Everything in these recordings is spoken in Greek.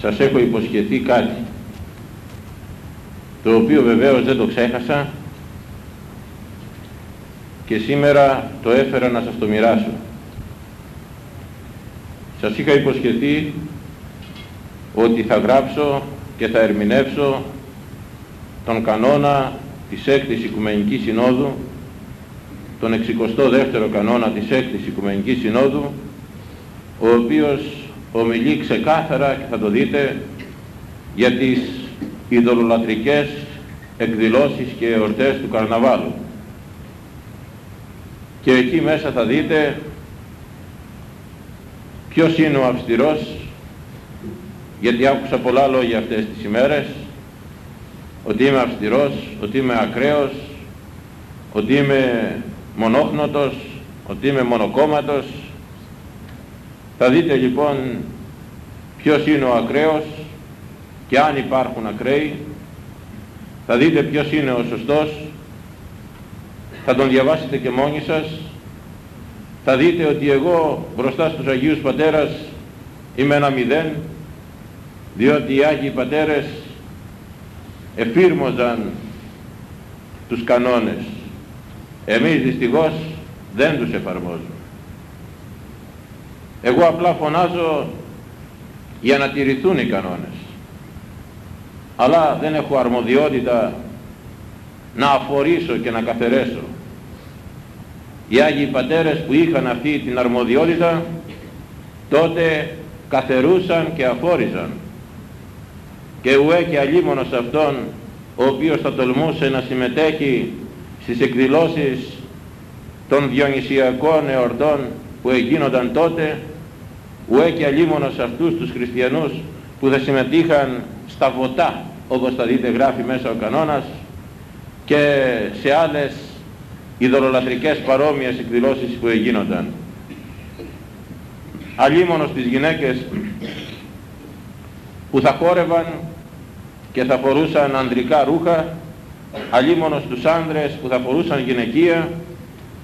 σας έχω υποσχεθεί κάτι το οποίο βεβαίως δεν το ξέχασα και σήμερα το έφερα να σας το μοιράσω. Σας είχα υποσχεθεί ότι θα γράψω και θα ερμηνεύσω τον κανόνα της έκτης Οικουμενικής Συνόδου, τον 62ο κανόνα της έκτης Οικουμενικής Συνόδου, ο οποίος ομιλεί ξεκάθαρα και θα το δείτε για τις ειδωλολατρικές εκδηλώσεις και εορτές του καρναβάλου. Και εκεί μέσα θα δείτε ποιος είναι ο αυστηρός, γιατί άκουσα πολλά λόγια αυτές τις ημέρες, ότι είμαι αυστηρός, ότι είμαι ακραίος, ότι είμαι μονόχνοτος, ότι είμαι μονοκόμματος. Θα δείτε λοιπόν ποιος είναι ο ακραίος και αν υπάρχουν ακραίοι. Θα δείτε ποιος είναι ο σωστός. Θα τον διαβάσετε και μόνοι σας. Θα δείτε ότι εγώ μπροστά στους Αγίους Πατέρας είμαι ένα μηδέν διότι οι Άγιοι Πατέρες εφήρμοζαν τους κανόνες. Εμείς δυστυχώς δεν τους εφαρμόζουμε. Εγώ απλά φωνάζω για να τηρηθούν οι κανόνες. Αλλά δεν έχω αρμοδιότητα να αφορήσω και να καθαιρέσω. Οι Άγιοι Πατέρες που είχαν αυτή την αρμοδιότητα τότε καθερούσαν και αφόριζαν και ουέ και αλίμονος αυτόν ο οποίος θα τολμούσε να συμμετέχει στις εκδηλώσεις των διονυσιακών εορτών που έγινονταν τότε ουέ και αλίμονος αυτούς τους χριστιανούς που θα συμμετείχαν στα βοτά όπως θα δείτε γράφει μέσα ο κανόνας και σε άλλες ειδωλολατρικές παρόμοιες εκδηλώσεις που έγινονταν αλίμονος τις γυναίκες που θα χόρευαν και θα φορούσαν ανδρικά ρούχα, αλίμονος τους άνδρες που θα φορούσαν γυναικεία,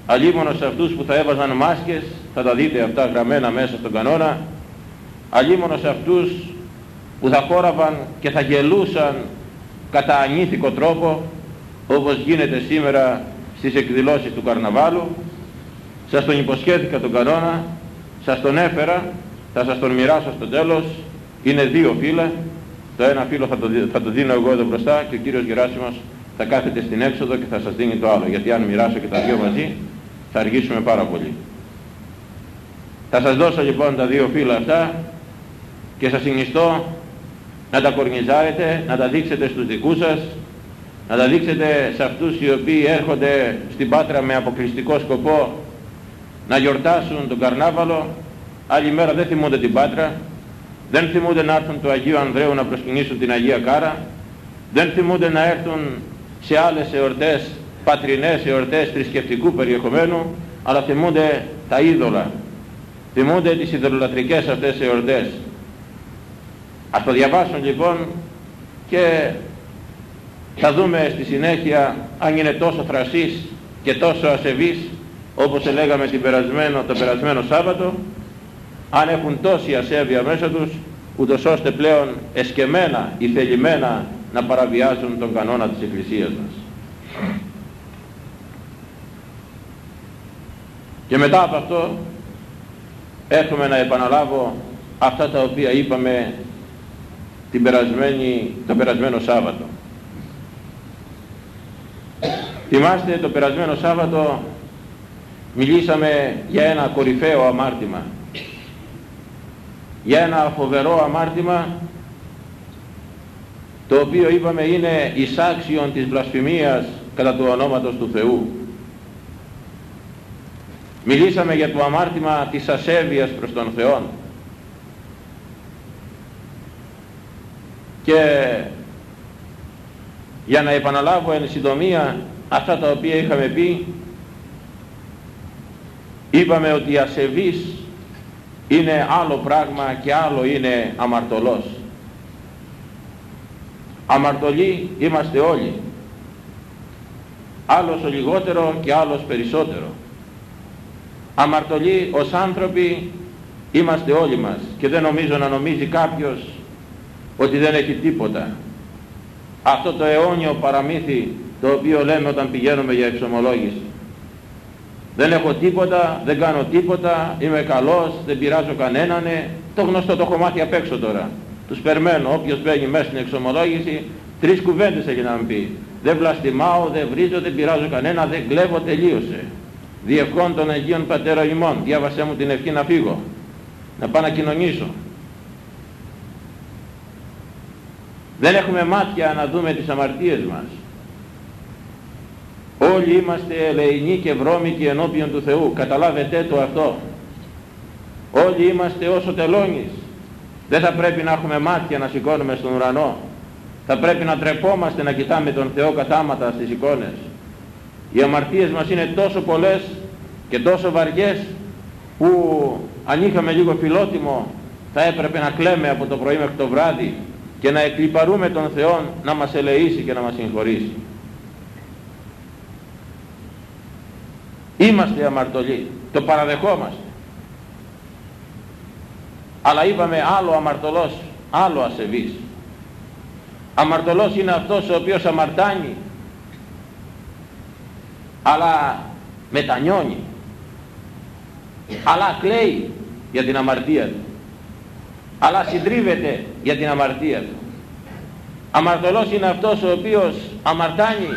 αλίμονος αυτούς που θα έβαζαν μάσκες, θα τα δείτε αυτά γραμμένα μέσα στον κανόνα, αλίμονος αυτούς που θα χόραβαν και θα γελούσαν κατά ανήθικο τρόπο, όπως γίνεται σήμερα στις εκδηλώσεις του καρναβάλου. Σας τον υποσχέθηκα τον κανόνα, σας τον έφερα, θα σας τον μοιράσω στο τέλος, είναι δύο φύλλα, το ένα φύλλο θα το, θα το δίνω εγώ εδώ μπροστά και ο κύριος Γεράσιμος θα κάθεται στην έξοδο και θα σας δίνει το άλλο. Γιατί αν μοιράσω και τα δύο μαζί θα αργήσουμε πάρα πολύ. Θα σας δώσω λοιπόν τα δύο φύλλα αυτά και σας συνιστώ να τα κορνιζάρετε, να τα δείξετε στους δικούς σας, να τα δείξετε σε αυτούς οι οποίοι έρχονται στην Πάτρα με αποκλειστικό σκοπό να γιορτάσουν τον Καρνάβαλο, άλλη μέρα δεν θυμούνται την Πάτρα, δεν θυμούνται να έρθουν του Αγίου Ανδρέου να προσκυνήσουν την Αγία Κάρα, δεν θυμούνται να έρθουν σε άλλες εορτές, πατρινές εορτές θρησκευτικού περιεχομένου, αλλά θυμούνται τα είδωλα, θυμούνται τις ιδωλολατρικές αυτές εορτές. Ας το διαβάσουν λοιπόν και θα δούμε στη συνέχεια αν είναι τόσο θρασής και τόσο ασεβής όπως λέγαμε την περασμένο, το περασμένο Σάββατο αν έχουν τόση ασέβεια μέσα τους ούτως ώστε πλέον εσκεμένα ή θελημένα να παραβιάζουν τον κανόνα της Εκκλησίας μας. Και μετά από αυτό έχουμε να επαναλάβω αυτά τα οποία είπαμε την περασμένη, το περασμένο Σάββατο. Θυμάστε το περασμένο Σάββατο μιλήσαμε για ένα κορυφαίο αμάρτημα για ένα φοβερό αμάρτημα το οποίο είπαμε είναι εισάξιον της βλασφημίας κατά του ονόματος του Θεού. Μιλήσαμε για το αμάρτημα της ασέβειας προς τον Θεό. Και για να επαναλάβω εν συντομία αυτά τα οποία είχαμε πει, είπαμε ότι η ασεβής είναι άλλο πράγμα και άλλο είναι αμαρτωλός. Αμαρτωλοί είμαστε όλοι. Άλλος ο λιγότερο και άλλος περισσότερο. Αμαρτωλοί ως άνθρωποι είμαστε όλοι μας και δεν νομίζω να νομίζει κάποιος ότι δεν έχει τίποτα. Αυτό το αιώνιο παραμύθι το οποίο λέμε όταν πηγαίνουμε για εξομολόγηση. Δεν έχω τίποτα, δεν κάνω τίποτα, είμαι καλός, δεν πειράζω κανέναν. Το γνωστό το έχω μάθει απ' έξω τώρα. Τους περιμένω, όποιος μπαίνει μέσα στην εξομολόγηση, τρεις κουβέντες έχει να μου πει. Δεν βλαστημάω, δεν βρίζω, δεν πειράζω κανένα, δεν κλέβω, τελείωσε. Διευχών των Αγίων Πατέρα ημών, διάβασέ μου την ευχή να φύγω, να πάω να κοινωνήσω. Δεν έχουμε μάτια να δούμε τις αμαρτίες μας. Όλοι είμαστε ελεηνοί και βρώμικοι ενώπιον του Θεού. Καταλάβετε το αυτό. Όλοι είμαστε όσο τελώνεις. Δεν θα πρέπει να έχουμε μάτια να σηκώνουμε στον ουρανό. Θα πρέπει να τρεπόμαστε να κοιτάμε τον Θεό κατάματα στις εικόνες. Οι αμαρτίες μας είναι τόσο πολλές και τόσο βαριές που αν είχαμε λίγο φιλότιμο θα έπρεπε να κλαίμε από το πρωί μέχρι το βράδυ και να εκλυπαρούμε τον Θεό να μας ελεήσει και να μας συγχωρήσει. Είμαστε αμαρτωλοί, το παραδεχόμαστε. Αλλά είπαμε άλλο αμαρτωλός, άλλο ασεβής. Αμαρτωλός είναι αυτός ο οποίος αμαρτάνει, αλλά μετανιώνει, αλλά κλαίει για την αμαρτία του, αλλά συντρίβεται για την αμαρτία του. Αμαρτωλός είναι αυτός ο οποίος αμαρτάνει,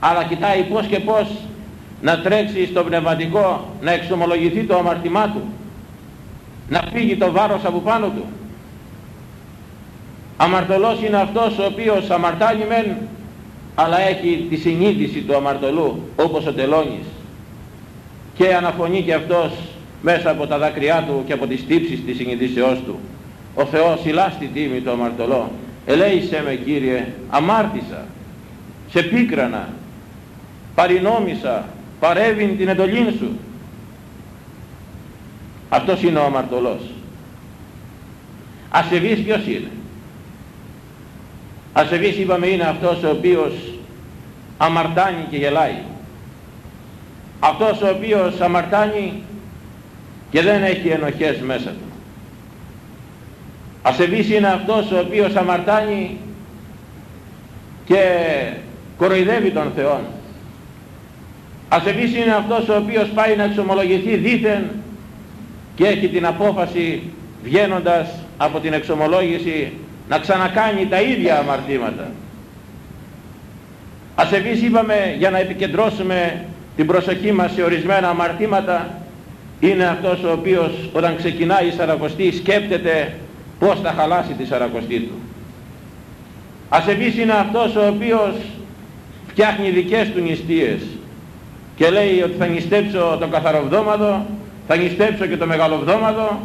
αλλά κοιτάει πώς και πώς να τρέξει στο πνευματικό, να εξομολογηθεί το αμαρτημά του, να φύγει το βάρος από πάνω του. Αμαρτωλός είναι αυτός ο οποίος αμαρτάνει μεν, αλλά έχει τη συνείδηση του αμαρτωλού, όπως ο τελώνης. Και αναφωνεί και αυτός μέσα από τα δάκρυά του και από τις τύψεις της συνειδήσεώς του. Ο Θεός ηλά στη τίμη του αμαρτωλό. Ελέησέ με Κύριε, αμάρτησα, σε πίκρανα, παρινόμησα, παρέβην την εντολή σου. Αυτός είναι ο αμαρτωλός. Ασεβής ποιος είναι; Ασεβής είπαμε είναι αυτός ο οποίος αμαρτάνει και γελάει. Αυτός ο οποίος αμαρτάνει και δεν έχει ενοχές μέσα του. Ασεβής είναι αυτός ο οποίος αμαρτάνει και κοροϊδεύει τον Θεό. Ασεβής είναι αυτός ο οποίος πάει να εξομολογηθεί δήθεν και έχει την απόφαση βγαίνοντας από την εξομολόγηση να ξανακάνει τα ίδια αμαρτήματα. Ασεβής είπαμε για να επικεντρώσουμε την προσοχή μας σε ορισμένα αμαρτήματα είναι αυτός ο οποίος όταν ξεκινάει η Σαρακοστή σκέπτεται πώς θα χαλάσει τη Σαρακοστή του. Ασεβής είναι αυτός ο οποίος φτιάχνει δικές του νηστείες και λέει ότι θα νηστέψω το καθαροβδόμαδο, θα νηστέψω και το μεγαλοβδόμαδο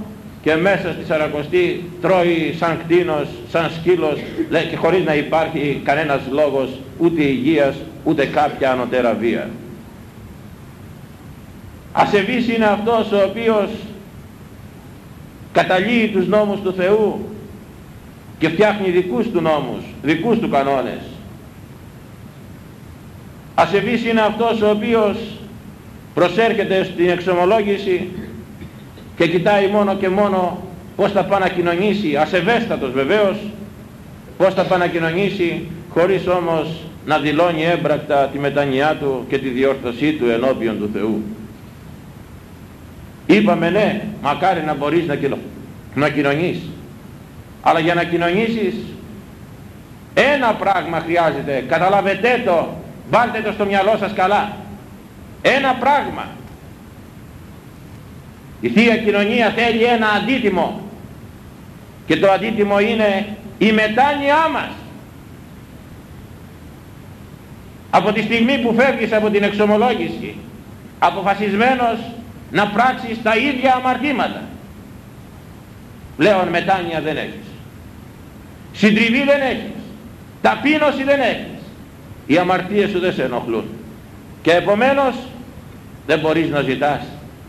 και μέσα στη Σαρακοστή τρώει σαν κτίνος, σαν σκύλος λέει, και χωρίς να υπάρχει κανένας λόγος ούτε υγείας ούτε κάποια ανωτέρα βία. Ασεβής είναι αυτός ο οποίος καταλύει τους νόμους του Θεού και φτιάχνει δικούς του νόμους, δικούς του κανόνες. Ασεβής είναι αυτός ο οποίος προσέρχεται στην εξομολόγηση και κοιτάει μόνο και μόνο πώς θα πάει να κοινωνήσει, ασεβέστατος βεβαίως, πώς θα πάει να κοινωνήσει χωρίς όμως να δηλώνει έμπρακτα τη μετανοιά του και τη διόρθωσή του ενώπιον του Θεού. Είπαμε ναι, μακάρι να μπορείς να, κοινω... να κοινωνείς. Αλλά για να κοινωνήσεις ένα πράγμα χρειάζεται, καταλαβετε το, βάλτε το στο μυαλό σας καλά. Ένα πράγμα. Η Θεία Κοινωνία θέλει ένα αντίτιμο και το αντίτιμο είναι η μετάνοιά μας. Από τη στιγμή που φεύγεις από την εξομολόγηση αποφασισμένος να πράξεις τα ίδια αμαρτήματα. Πλέον μετάνοια δεν έχεις. Συντριβή δεν έχεις. Ταπείνωση δεν έχεις. Οι αμαρτίες σου δεν σε ενοχλούν. Και επομένως δεν μπορείς να ζητάς.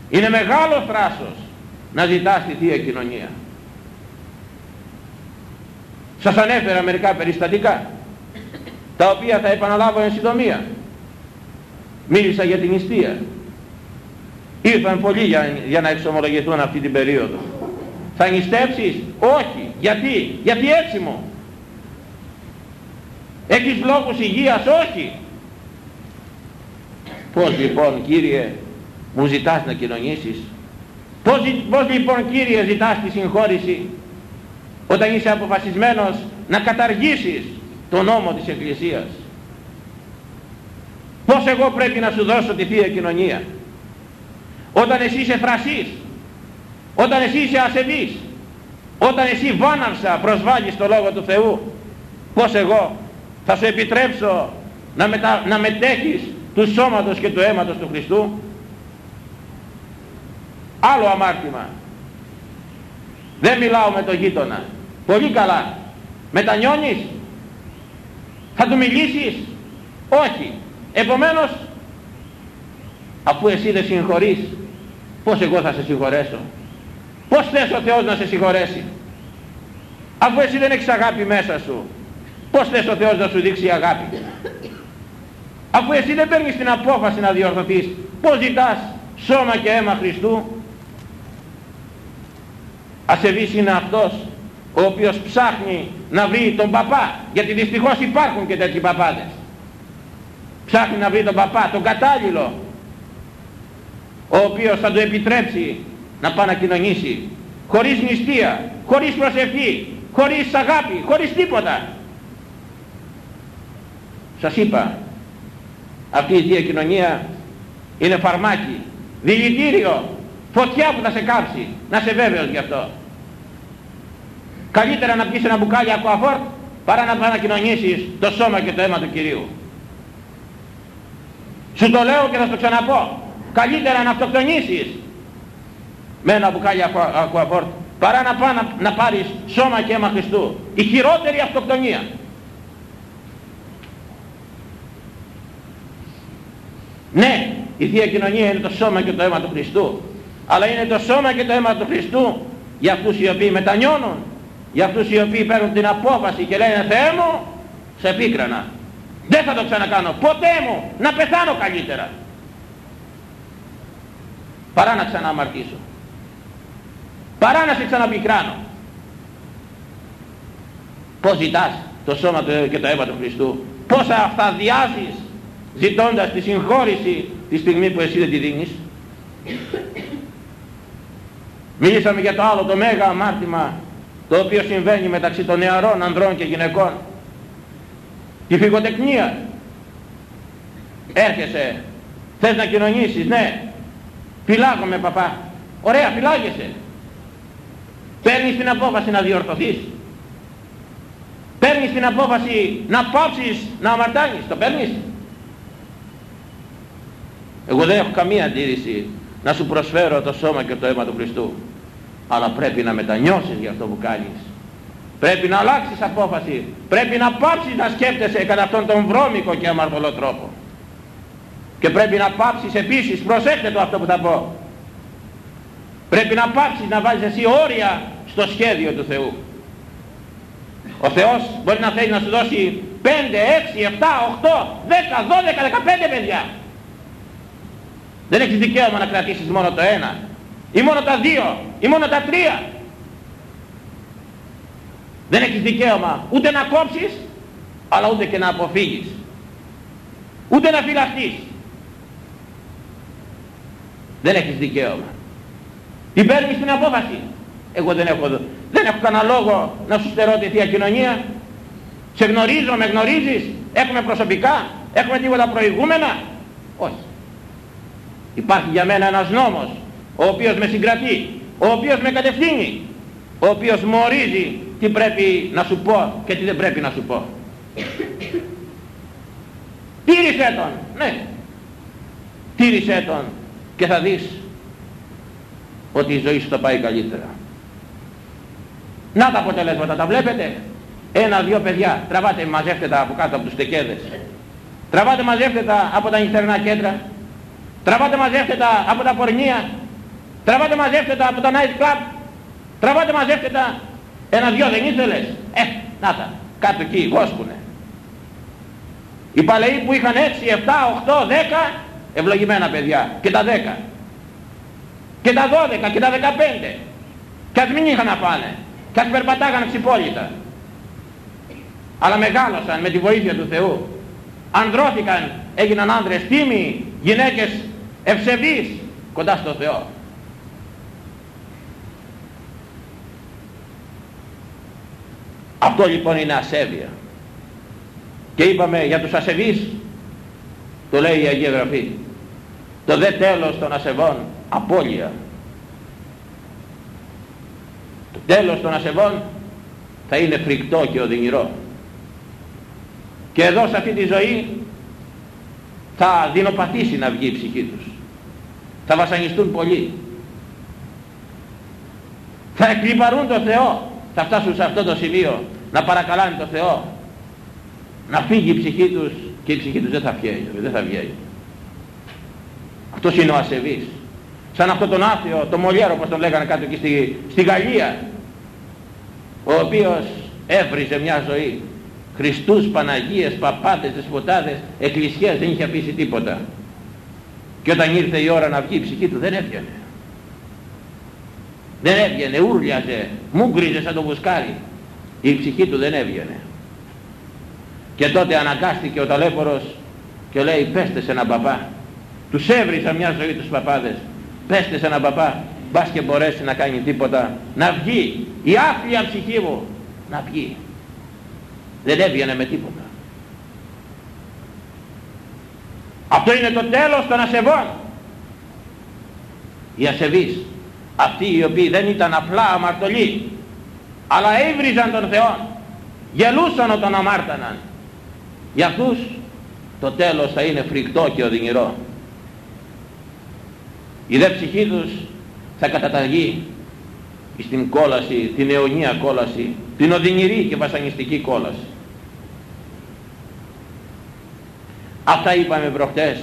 Είναι μεγάλος θράσος να ζητάς τη Θεία Κοινωνία. Σας ανέφερα μερικά περιστατικά τα οποία θα επαναλάβω εν συντομία. Μίλησα για την νηστεία. Ήρθαν πολλοί για, για να εξομολογηθούν αυτή την περίοδο. Θα νηστεύσεις; Όχι. Γιατί; Γιατί έτσι μου. Έχεις λόγους υγείας; Όχι. Πώς λοιπόν Κύριε μου ζητάς να κοινωνήσεις. Πώς, πώς λοιπόν Κύριε ζητάς τη συγχώρηση όταν είσαι αποφασισμένος να καταργήσεις τον νόμο της Εκκλησίας; Πώς εγώ πρέπει να σου δώσω τη Θεία Κοινωνία; Όταν εσύ είσαι φρασής, όταν εσύ είσαι ασεβής, όταν εσύ βάναυσα προσβάλλεις το Λόγο του Θεού, πώς εγώ θα σου επιτρέψω να, μετα... να μετέχεις του σώματος και του αίματος του Χριστού; Άλλο αμάρτημα. Δεν μιλάω με τον γείτονα. Πολύ καλά. Μετανιώνεις; Θα του μιλήσεις; Όχι. Επομένως, αφού εσύ δεν συγχωρείς, πώς εγώ θα σε συγχωρέσω; Πώς θες ο Θεός να σε συγχωρέσει; Αφού εσύ δεν έχεις αγάπη μέσα σου, πώς θες ο Θεός να σου δείξει αγάπη; Αφού εσύ δεν παίρνεις την απόφαση να διορθωθείς, πώς ζητάς σώμα και αίμα Χριστού; Ασεβής είναι αυτός ο οποίος ψάχνει να βρει τον παπά, γιατί δυστυχώς υπάρχουν και τέτοιοι παπάδες. Ψάχνει να βρει τον παπά, τον κατάλληλο, ο οποίος θα του επιτρέψει να πάει να κοινωνήσει, χωρίς νηστεία, χωρίς προσευχή, χωρίς αγάπη, χωρίς τίποτα. Σας είπα, αυτή η Θεία Κοινωνία είναι φαρμάκι, δηλητήριο, φωτιά που θα σε κάψει, να σε βέβαιος γι' αυτό. Καλύτερα να πεις ένα μπουκάλι ακουαφόρτ παρά να πάει να κοινωνήσεις το σώμα και το αίμα του Κυρίου. Σου το λέω και θα το ξαναπώ. Καλύτερα να αυτοκτονήσεις με ένα μπουκάλι ακουαφόρτ παρά να, πάει να, να πάρεις σώμα και αίμα Χριστού. Η χειρότερη αυτοκτονία. Ναι, η Θεία Κοινωνία είναι το σώμα και το αίμα του Χριστού. Αλλά είναι το σώμα και το αίμα του Χριστού για αυτούς οι οποίοι μετανιώνουν για αυτούς οι οποίοι παίρνουν την απόφαση και λένε Θεέ μου σε πίκρανα δεν θα το ξανακάνω. Ποτέ μου να πεθάνω καλύτερα παρά να ξαναμαρτήσω. Παρά να σε ξαναπικράνω. Πως ζητάς το σώμα του και το αίμα του Χριστού; Πόσα αυτά διάζεις ζητώντας τη συγχώρηση τη στιγμή που εσύ δεν τη δίνεις; Μιλήσαμε για το άλλο το μέγα αμάρτημα το οποίο συμβαίνει μεταξύ των νεαρών ανδρών και γυναικών. Τη φυγοτεκνία έρχεσαι. Θες να κοινωνήσεις ναι. Φυλάγομαι παπά. Ωραία φυλάγεσαι. Παίρνεις την απόφαση να διορθωθείς. Παίρνεις την απόφαση να πάψεις να αμαρτάνεις. Το παίρνεις. Εγώ δεν έχω καμία αντίρρηση να σου προσφέρω το σώμα και το αίμα του Χριστού. Αλλά πρέπει να μετανιώσεις για αυτό που κάνεις. Πρέπει να αλλάξεις απόφαση. Πρέπει να πάψεις να σκέφτεσαι κατά αυτόν τον βρώμικο και αμαρτωλό τρόπο. Και πρέπει να πάψεις επίσης προσέξτε το αυτό που θα πω. Πρέπει να πάψεις να βάζεις εσύ όρια στο σχέδιο του Θεού. Ο Θεός μπορεί να θέλει να σου δώσει 5, 6, 7, 8, 10, 12, 15 παιδιά δεν έχεις δικαίωμα να κρατήσεις μόνο το ένα ή μόνο τα δύο ή μόνο τα τρία. Δεν έχεις δικαίωμα ούτε να κόψεις αλλά ούτε και να αποφύγεις. Ούτε να φυλαχτείς. Δεν έχεις δικαίωμα. Τι παίρνεις την απόφαση. Εγώ δεν έχω, δεν έχω κανένα λόγο να σου στερώ τη Θεία Κοινωνία. Σε γνωρίζω, με γνωρίζεις. Έχουμε προσωπικά, έχουμε τίποτα προηγούμενα. Όχι υπάρχει για μένα ένας νόμος ο οποίος με συγκρατεί, ο οποίος με κατευθύνει, ο οποίος μου ορίζει τι πρέπει να σου πω και τι δεν πρέπει να σου πω. Τήρησέ τον, ναι. Τήρησέ τον και θα δεις ότι η ζωή σου θα πάει καλύτερα. Να τα αποτελέσματα, τα βλέπετε. Ένα-δυο παιδιά, τραβάτε μαζεύτε τα από κάτω από τους τεκέδες. Τραβάτε μαζεύτε τα από τα νυχτερινά κέντρα. Τραβάτε μαζεύτε τα από τα πορνεία. Τραβάτε μαζεύτε τα από τα night club. Τραβάτε μαζεύτε τα. Ένα-δυο δεν ήθελες. Ε, να τα. Κάτω εκεί, βόσκουνε. Οι παλαιοί που είχαν 6, 7, 8, 10, ευλογημένα παιδιά. Και τα 10. Και τα 12 και τα 15. και ας μην είχαν να πάνε και ας περπατάγαν ξυπόλυτα αλλά μεγάλωσαν με τη βοήθεια του Θεού ανδρώθηκαν, έγιναν άνδρες τίμοι, γυναίκες ευσεβείς κοντά στο Θεό. Αυτό λοιπόν είναι ασέβεια. Και είπαμε για τους ασεβείς το λέει η Αγία Γραφή το δε τέλος των ασεβών απώλεια. Το τέλος των ασεβών θα είναι φρικτό και οδυνηρό. Και εδώ σε αυτή τη ζωή θα δεινοπαθήσει να βγει η ψυχή τους θα βασανιστούν πολύ θα εκλυπαρούν το Θεό θα φτάσουν σε αυτό το σημείο να παρακαλάνε το Θεό να φύγει η ψυχή τους και η ψυχή τους δεν θα βγαίνει, δεν θα βγαίνει. Αυτός είναι ο ασεβής. Σαν αυτό τον άθεο, τον Μολιέρο όπως τον λέγανε κάτω εκεί στη, στη Γαλλία, ο οποίος έβριζε μια ζωή. Χριστούς, Παναγίες, Παπάτες, Δεσποτάδες, Εκκλησίες δεν είχε αφήσει τίποτα. Και όταν ήρθε η ώρα να βγει η ψυχή του δεν έβγαινε. Δεν έβγαινε, ούρλιαζε, μούγκριζε σαν το βουσκάρι. Η ψυχή του δεν έβγαινε. Και τότε αναγκάστηκε ο ταλέπορος και λέει πέστε σε έναν παπά. Τους έβρισα μια ζωή τους παπάδες. Πέστε σε έναν παπά. Μπας και μπορέσει να κάνει τίποτα. Να βγει. Η άφλια ψυχή μου. Να βγει. Δεν έβγαινε με τίποτα. Αυτό είναι το τέλος των ασεβών. Οι ασεβείς. Αυτοί οι οποίοι δεν ήταν απλά αμαρτωλοί. Αλλά έβριζαν τον Θεό. Γελούσαν όταν αμάρταναν για αυτούς το τέλος θα είναι φρικτό και οδυνηρό. Η δε ψυχή τους θα καταταγεί στην κόλαση, την αιωνία κόλαση, την οδυνηρή και βασανιστική κόλαση. Αυτά είπαμε προχτές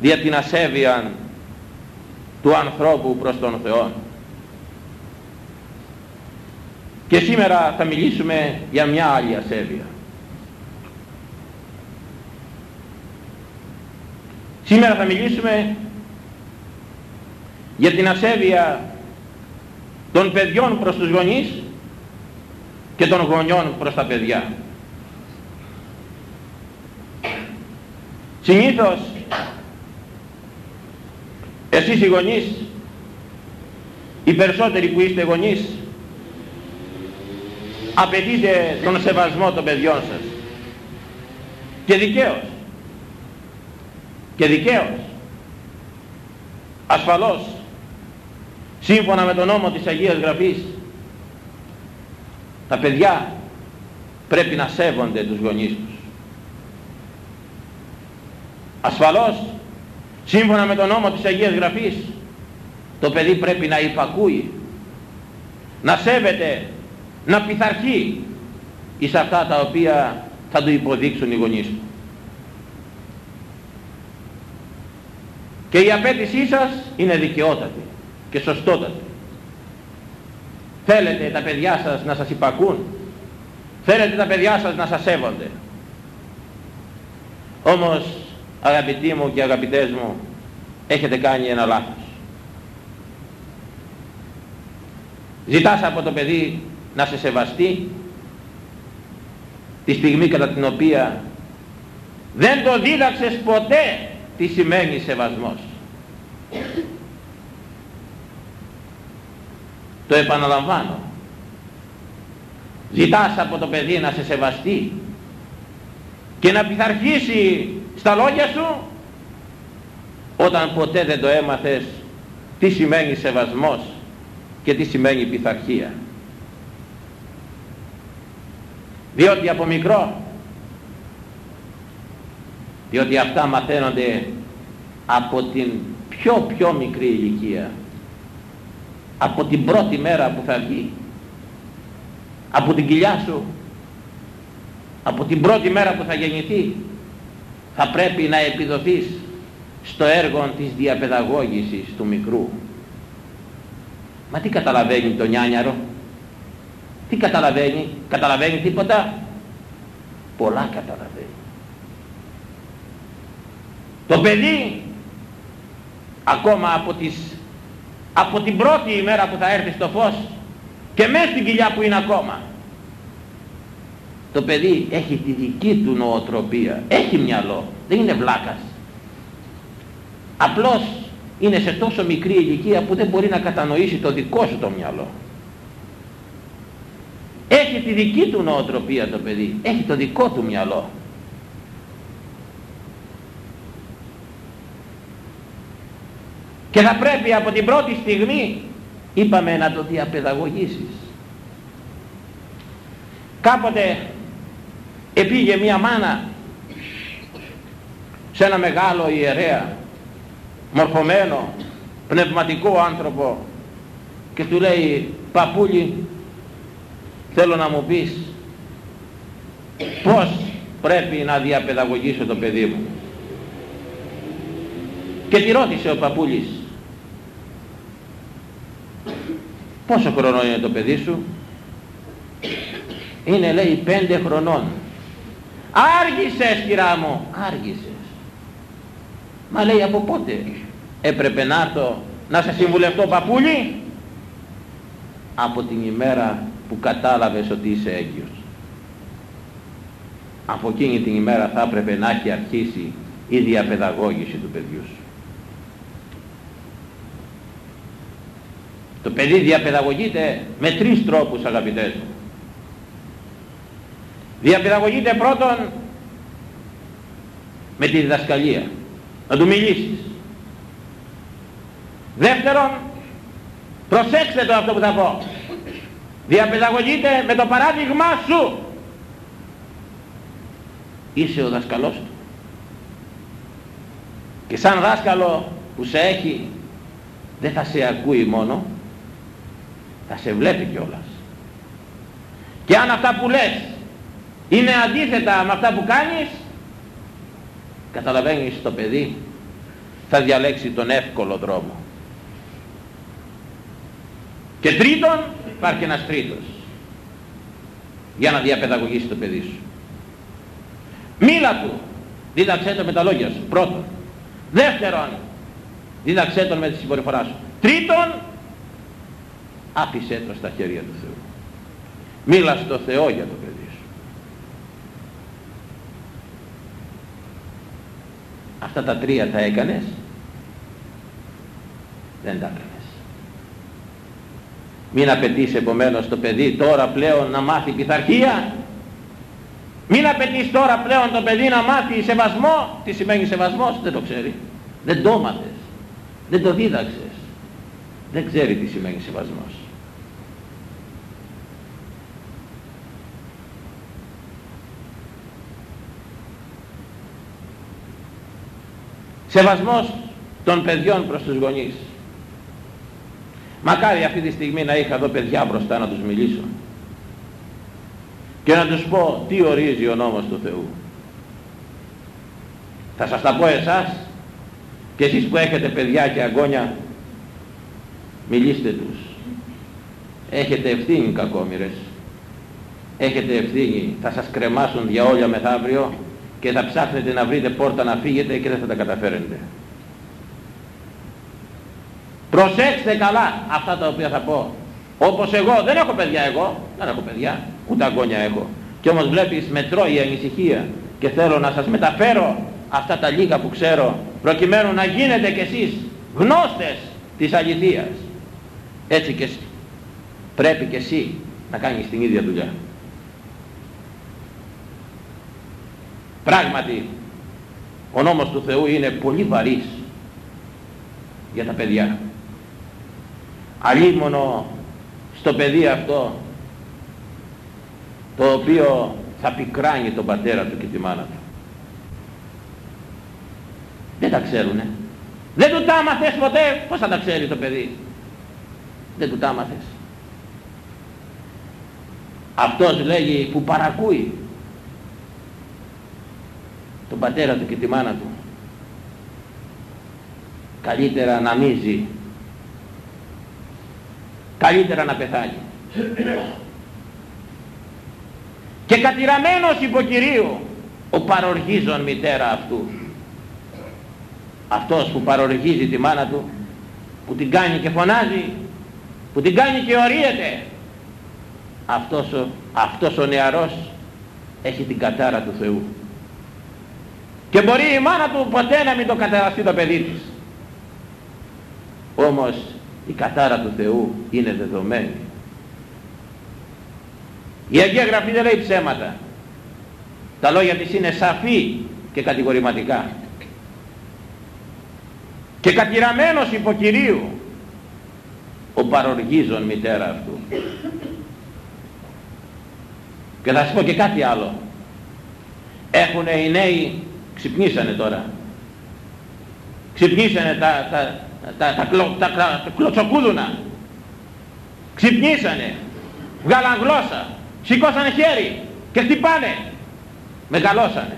δια την ασέβεια του ανθρώπου προς τον Θεό. Και σήμερα θα μιλήσουμε για μια άλλη ασέβεια. Σήμερα θα μιλήσουμε για την ασέβεια των παιδιών προς τους γονείς και των γονιών προς τα παιδιά. Συνήθως εσείς οι γονείς, οι περισσότεροι που είστε γονείς, απαιτείτε τον σεβασμό των παιδιών σας. Και δικαίως. Και δικαίως. Ασφαλώς σύμφωνα με τον νόμο της Αγίας Γραφής τα παιδιά πρέπει να σέβονται τους γονείς τους ασφαλώς σύμφωνα με τον νόμο της Αγίας Γραφής το παιδί πρέπει να υπακούει να σέβεται να πειθαρχεί εις αυτά τα οποία θα του υποδείξουν οι γονείς του Και η απέτησή σας είναι δικαιότατη και σωστότατη. Θέλετε τα παιδιά σας να σας υπακούν. Θέλετε τα παιδιά σας να σας σέβονται. Όμως αγαπητοί μου και αγαπητές μου έχετε κάνει ένα λάθος. Ζητάς από το παιδί να σε σεβαστεί τη στιγμή κατά την οποία δεν το δίδαξες ποτέ τι σημαίνει σεβασμός. Το επαναλαμβάνω. Ζητάς από το παιδί να σε σεβαστεί και να πειθαρχήσει στα λόγια σου όταν ποτέ δεν το έμαθες τι σημαίνει σεβασμός και τι σημαίνει πειθαρχία. Διότι από μικρό διότι αυτά μαθαίνονται από την πιο πιο μικρή ηλικία από την πρώτη μέρα που θα βγει από την κοιλιά σου από την πρώτη μέρα που θα γεννηθεί θα πρέπει να επιδοθείς στο έργο της διαπαιδαγώγησης του μικρού. Μα τι καταλαβαίνει το νιάνιαρο; Τι καταλαβαίνει; Καταλαβαίνει τίποτα; Πολλά καταλαβαίνει. Το παιδί ακόμα από τις από την πρώτη ημέρα που θα έρθει στο φως και μέσα στην κοιλιά που είναι ακόμα το παιδί έχει τη δική του νοοτροπία έχει μυαλό δεν είναι βλάκας. Απλώς είναι σε τόσο μικρή ηλικία που δεν μπορεί να κατανοήσει το δικό σου το μυαλό. Έχει τη δική του νοοτροπία το παιδί έχει το δικό του μυαλό. Και θα πρέπει από την πρώτη στιγμή είπαμε να το διαπαιδαγωγήσεις. Κάποτε επήγε μια μάνα σε ένα μεγάλο ιερέα μορφωμένο πνευματικό άνθρωπο και του λέει παππούλη θέλω να μου πεις πως πρέπει να διαπαιδαγωγήσω το παιδί μου και τη ρώτησε ο παππούλης πόσο χρόνο είναι το παιδί σου; Είναι λέει πέντε χρονών άργησες κυρά μου. Άργησες. Μα λέει από πότε έπρεπε να έρθω να σε συμβουλευτώ παππούλη; Από την ημέρα που κατάλαβες ότι είσαι έγκυος. Από εκείνη την ημέρα θα έπρεπε να έχει αρχίσει η διαπαιδαγώγηση του παιδιού σου. Το παιδί διαπαιδαγωγείται με τρεις τρόπους αγαπητές μου διαπαιδαγωγείται πρώτον με τη διδασκαλία να του μιλήσεις. Δεύτερον προσέξτε το αυτό που θα πω. Διαπαιδαγωγείται με το παράδειγμά σου. Είσαι ο δασκαλός του. Και σαν δάσκαλο που σε έχει δεν θα σε ακούει μόνο θα σε βλέπει κιόλας. Και αν αυτά που λες είναι αντίθετα με αυτά που κάνεις. Καταλαβαίνεις το παιδί. Θα διαλέξει τον εύκολο δρόμο. Και τρίτον υπάρχει ένας τρίτος. Για να διαπαιδαγωγήσει το παιδί σου. Μίλα του. Δίδαξέ το με τα λόγια σου. Πρώτον. Δεύτερον. Δίδαξέ τον με τη συμπεριφορά σου. Τρίτον. Άφησέ το στα χέρια του Θεού. Μίλα στο Θεό για το παιδί σου αυτά τα τρία τα έκανες. Δεν τα έκανες. Μην απαιτείς επομένως το παιδί τώρα πλέον να μάθει πειθαρχία. Μην απαιτείς τώρα πλέον το παιδί να μάθει σεβασμό. Τι σημαίνει σεβασμός δεν το ξέρει. Δεν το μάθες δεν το δίδαξες. Δεν ξέρει τι σημαίνει σεβασμός Σεβασμός των παιδιών προς τους γονείς. Μακάρι αυτή τη στιγμή να είχα εδώ παιδιά μπροστά να τους μιλήσω και να τους πω τι ορίζει ο νόμος του Θεού. Θα σας τα πω εσάς και εσείς που έχετε παιδιά και αγώνια μιλήστε τους. Έχετε ευθύνη κακόμοιρες. Έχετε ευθύνη. Θα σας κρεμάσουν διαόλια μεθαύριο και θα ψάχνετε να βρείτε πόρτα να φύγετε και δεν θα τα καταφέρετε. Προσέξτε καλά αυτά τα οποία θα πω. Όπως εγώ, δεν έχω παιδιά εγώ, δεν έχω παιδιά, ούτε αγώνια έχω. Και όμως βλέπεις με τρώει η ανησυχία και θέλω να σας μεταφέρω αυτά τα λίγα που ξέρω προκειμένου να γίνετε κι εσείς γνώστες της αληθείας. Έτσι και πρέπει και εσύ να κάνεις την ίδια δουλειά. Πράγματι, ο νόμος του Θεού είναι πολύ βαρύς για τα παιδιά. Αλίμονο στο παιδί αυτό το οποίο θα πικράνει τον πατέρα του και τη μάνα του. Δεν τα ξέρουνε. Δεν του τα άμαθες ποτέ. Πώς θα τα ξέρει το παιδί; Δεν του τα άμαθες. Αυτός λέγει που παρακούει τον πατέρα του και τη μάνα του. Καλύτερα να μην ζει. Καλύτερα να πεθάνει. Και κατηραμένος υποκυρίου ο παροργίζων μητέρα αυτού. Αυτός που παροργίζει τη μάνα του που την κάνει και φωνάζει που την κάνει και ορίεται. Αυτός ο, αυτός ο νεαρός έχει την κατάρα του Θεού και μπορεί η μάνα του ποτέ να μην το καταραστεί το παιδί της. Όμως η κατάρα του Θεού είναι δεδομένη. Η Αγία Γραφή δεν λέει ψέματα. Τα λόγια της είναι σαφή και κατηγορηματικά. Και κατηραμένος υποκυρίου ο παροργίζων μητέρα αυτού. Και θα σας πω και κάτι άλλο. Έχουν οι νέοι ξυπνήσανε τώρα. Ξυπνήσανε τα, τα, τα, τα, τα, τα κλωτσοκούδουνα. Ξυπνήσανε. Βγάλαν γλώσσα. Σηκώσανε χέρι και χτυπάνε. Μεγαλώσανε.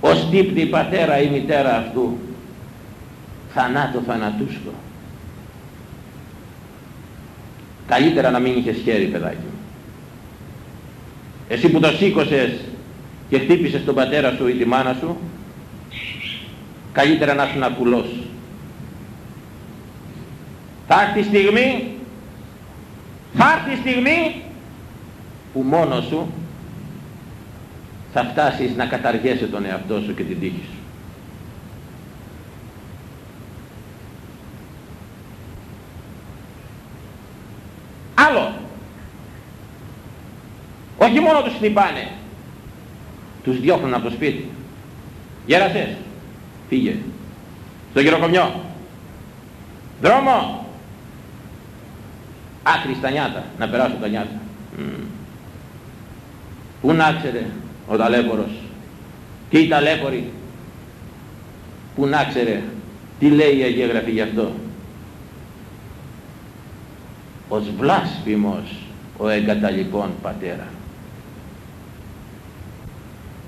Ως τύπτη πατέρα ή μητέρα αυτού θανάτο θανατούσκο καλύτερα να μην είχες χέρι παιδάκι μου εσύ που το σήκωσες και χτύπησες τον πατέρα σου ή τη μάνα σου καλύτερα να σου ακουλός θα έρθει στιγμή θα έρθει στιγμή που μόνος σου θα φτάσεις να καταργέσαι τον εαυτό σου και την τύχη σου. Άλλο. Όχι μόνο τους χτυπάνε. Τους διώχνουν από το σπίτι. Γέρασες. Φύγε. Στο γυροκομιό. Δρόμο. Άκρη στα νιάτα. Να περάσουν τα νιάτα. Πού να ξέρε ο ταλέπορος και οι ταλέποροι που να ξέρε; Τι λέει η Αγία Γραφή γι' αυτό; Ως βλάσφημος ο εγκαταλειπών πατέρας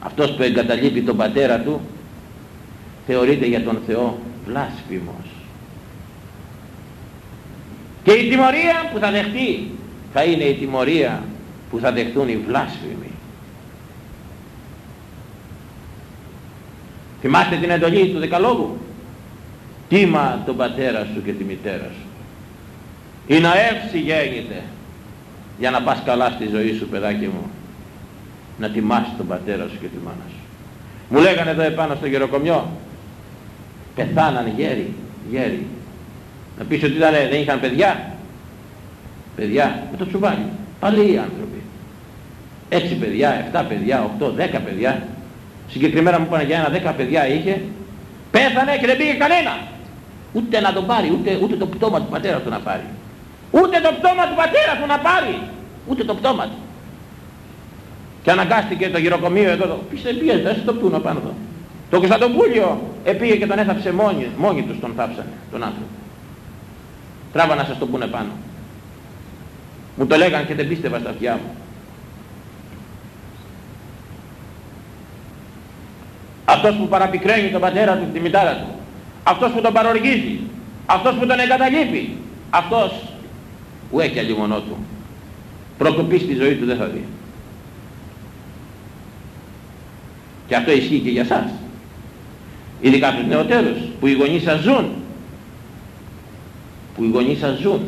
αυτός που εγκαταλείπει τον πατέρα του θεωρείται για τον Θεό βλάσφημος και η τιμωρία που θα δεχτεί θα είναι η τιμωρία που θα δεχτούν οι βλάσφημοι Θυμάστε την εντολή του Δεκαλόγου. Τίμα τον πατέρα σου και τη μητέρα σου. Η εύση γέννηται για να πας καλά στη ζωή σου παιδάκι μου. Να τιμάς τον πατέρα σου και τη μάνα σου. Μου λέγανε εδώ επάνω στο γεροκομιό. Πεθάναν γέροι, γέροι. Να πεις ότι ήταν, δεν είχαν παιδιά. Παιδιά με το τσουβάλι. Παλαιοί άνθρωποι. Έξι παιδιά, εφτά παιδιά, οχτώ, δέκα παιδιά συγκεκριμένα μου είπαν για ένα δέκα παιδιά είχε, πέθανε και δεν πήγε κανένα. Ούτε να τον πάρει, ούτε, ούτε το πτώμα του πατέρα του να πάρει. Ούτε το πτώμα του πατέρα του να πάρει. Ούτε το πτώμα του. Και αναγκάστηκε το γυροκομείο εδώ, το, πίστε πήγε, δεν το πτούν πάνω εδώ. Το Κωνσταντοπούλιο επήγε και τον έθαψε μόνοι, μόνοι τους τον θάψανε, τον άνθρωπο. Τράβα να σας το πούνε πάνω. Μου το λέγαν και δεν πίστευα στα αυτιά μου. αυτός που παραπικραίνει τον πατέρα του, τη μητέρα του, αυτός που τον παροργίζει, αυτός που τον εγκαταλείπει, αυτός που έχει αλλημονό του, προκοπή στη ζωή του δεν θα δει. Και αυτό ισχύει και για σας. Ειδικά τους νεοτέρους που οι γονείς σας ζουν. Που οι γονείς σας ζουν.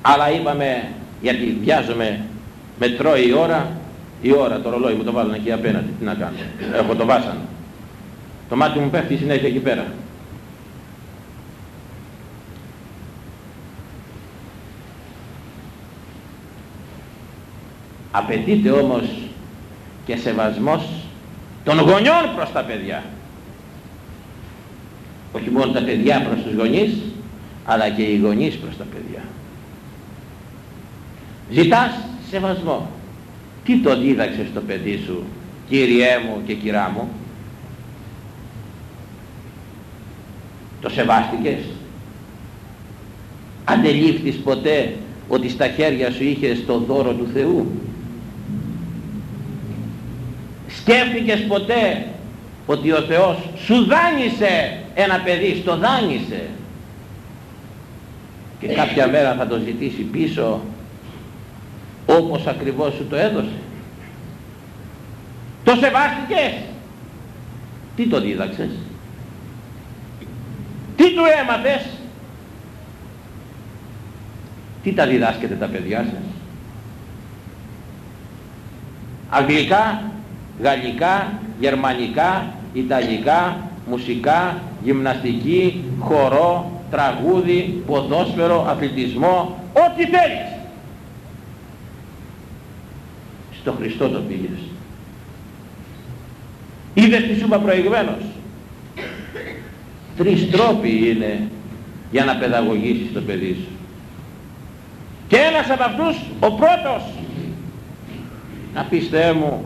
Αλλά είπαμε γιατί βιάζομαι με τρώει η ώρα, η ώρα, το ρολόι μου το βάλουν εκεί απέναντι, τι να κάνω, έχω το βάσανο. Το μάτι μου πέφτει συνέχεια εκεί πέρα. Απαιτείται όμως και σεβασμός των γονιών προς τα παιδιά. Όχι μόνο τα παιδιά προς τους γονείς, αλλά και οι γονείς προς τα παιδιά. Ζητάς σεβασμό. Τι το δίδαξες στο παιδί σου, Κύριέ μου και κυρά μου; Το σεβάστηκες; Αντελήφθης ποτέ ότι στα χέρια σου είχες το δώρο του Θεού; Σκέφτηκες ποτέ ότι ο Θεός σου δάνεισε ένα παιδί, στο δάνεισε; Και κάποια μέρα θα το ζητήσει πίσω όπως ακριβώς σου το έδωσε Το σεβάστηκες; Τι το δίδαξες; Τι του έμαθες; Τι τα διδάσκετε τα παιδιά σας; Αγγλικά, γαλλικά, γερμανικά, ιταλικά, μουσικά, γυμναστική, χορό, τραγούδι, ποδόσφαιρο, αθλητισμό, ό,τι θέλεις. Στο Χριστό το πήγες. Είδες τι σου είπα προηγουμένως. Τρεις τρόποι είναι για να παιδαγωγήσεις το παιδί σου. Και ένας από αυτούς, ο πρώτος, να πεις Θεέ μου,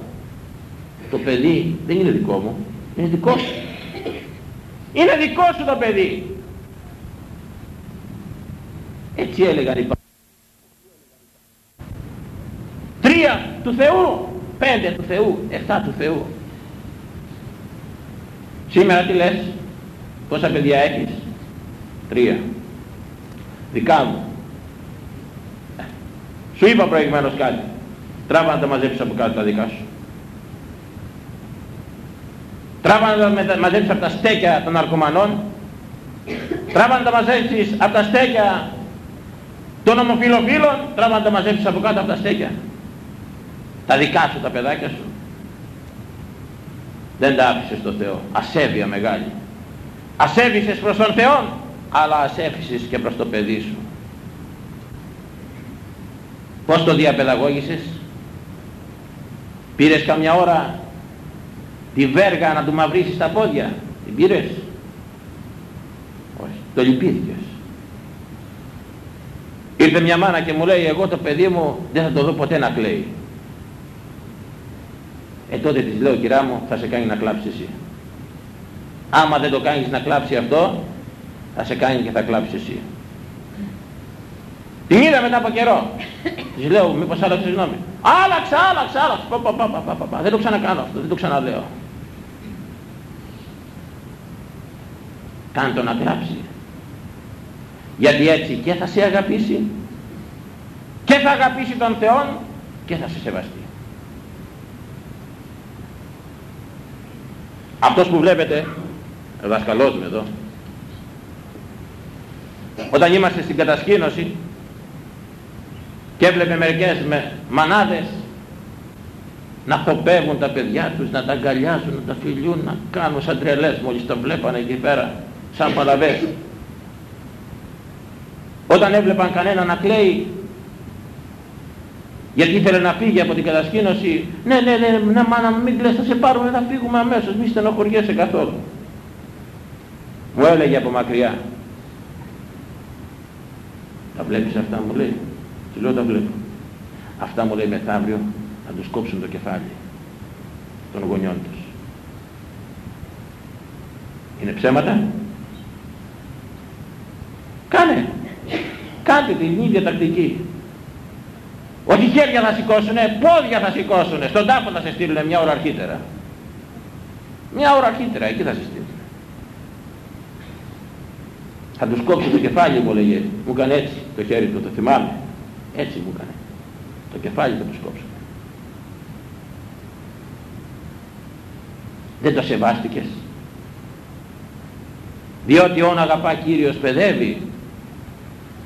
το παιδί δεν είναι δικό μου, είναι δικό σου. Είναι δικό σου το παιδί. Έτσι έλεγαν οι Τρία του Θεού, πέντε του Θεού, εφτά του Θεού. Σήμερα τι λες, πόσα παιδιά έχεις, τρία. Δικά μου. Σου είπα προηγουμένως κάτι. Τράβα να τα μαζέψεις από κάτω τα δικά σου. Τράβα να τα μαζέψεις από τα στέκια των αρκομανών. Τράβα να τα μαζέψεις από τα στέκια των ομοφιλοφίλων. Τράβα να τα μαζέψεις από κάτω από τα στέκια. Τα δικά σου τα παιδάκια σου. Δεν τα άφησες στο Θεό. Ασέβεια μεγάλη. Ασέβησες προς τον Θεό, αλλά ασέφησες και προς το παιδί σου. Πώς το διαπαιδαγώγησες; Πήρες καμιά ώρα τη βέργα να του μαυρίσεις τα πόδια. Την πήρες. Όχι. Το λυπήθηκες. Ήρθε μια μάνα και μου λέει εγώ το παιδί μου δεν θα το δω ποτέ να κλαίει. Ε τότε της λέω κυρά μου θα σε κάνει να κλάψεις εσύ. Άμα δεν το κάνεις να κλάψει αυτό θα σε κάνει και θα κλάψεις εσύ. Την είδα μετά από καιρό. Της λέω μήπως άλλαξες γνώμη. Άλλαξα, άλλαξα, άλλαξα. Πα, πα, πα, πα, πα, πα. Δεν το ξανακάνω αυτό, δεν το ξαναλέω. Κάν το να κλάψει. Γιατί έτσι και θα σε αγαπήσει και θα αγαπήσει τον Θεό και θα σε σεβαστεί. Αυτός που βλέπετε, ο δασκαλός μου εδώ, όταν είμαστε στην κατασκήνωση και έβλεπε μερικές με μανάδες να χοπεύουν τα παιδιά τους, να τα αγκαλιάζουν, να τα φιλιούν, να κάνουν σαν τρελές μόλις το βλέπανε εκεί πέρα, σαν παλαβές. Όταν έβλεπαν κανένα να κλαίει γιατί ήθελε να φύγει από την κατασκήνωση ναι ναι ναι, ναι μάνα μην κλαις θα σε πάρουμε να φύγουμε αμέσως μη στενοχωριέσαι καθόλου μου έλεγε από μακριά. Τα βλέπεις αυτά μου λέει. Του λέω τα βλέπω αυτά μου λέει μεθαύριο θα τους κόψουν το κεφάλι των γονιών τους. Είναι ψέματα κάντε την ίδια τακτική όχι χέρια θα σηκώσουνε, πόδια θα σηκώσουνε. Στον τάφο θα σε στείλουνε μια ώρα αρχίτερα. Μια ώρα αρχίτερα, εκεί θα σε στείλουν. Θα τους κόψει το κεφάλι μου λέγε. Μου έκανε έτσι το χέρι του, το θυμάμαι. Έτσι μου έκανε. Το κεφάλι θα τους κόψω. Δεν το σεβάστηκες. Διότι όν αγαπά Κύριος παιδεύει.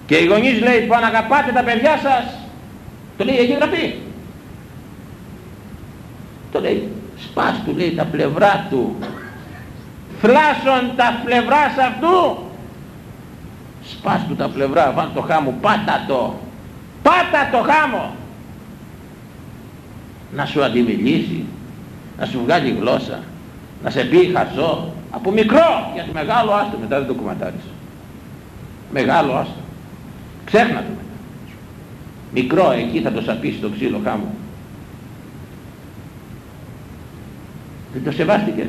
Και οι γονείς λέει που αν αγαπάτε τα παιδιά σας το λέει έχει γραφεί. Το λέει σπάς του λέει τα πλευρά του. Φλάσον τα πλευρά αυτού. Σπάς του τα πλευρά, βάλ το χάμο, πάτα το. Πάτα το χάμο. Να σου αντιμιλήσει, να σου βγάλει γλώσσα, να σε πει χαζό. Από μικρό, γιατί μεγάλο άστο μετά δεν το κουματάρεις. Μεγάλο άστο. Ξέχνα το μικρό εκεί θα το σαπίσει το ξύλο χάμω. Δεν το σεβάστηκες.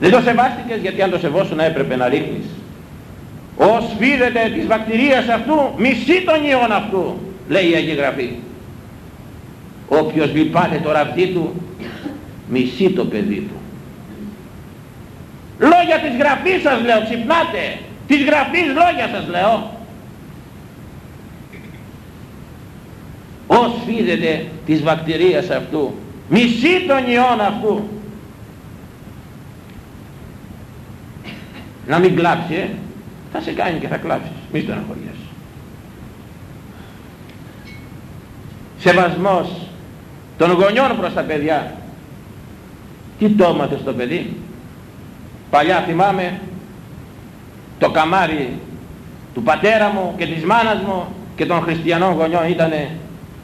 Δεν το σεβάστηκες γιατί αν το σεβόσουν έπρεπε να ρίχνεις. Ως φίδεται της βακτηρίας αυτού μισή τον ιόν αυτού λέει η Αγία Γραφή. Όποιος λυπάται το ραβδί του μισή το παιδί του. Λόγια της γραφής σας λέω ξυπνάτε της γραφής λόγια σας λέω. Πως φίδεται της βακτηρίας αυτού. Μισή τον ιόν αυτού. Να μην κλάψει ε; θα σε κάνει και θα κλάψεις. Μη στεναχωριέσαι. Σεβασμός των γονιών προς τα παιδιά. Τι το έμαθε στο παιδί. Παλιά θυμάμαι το καμάρι του πατέρα μου και της μάνας μου και των χριστιανών γονιών ήταν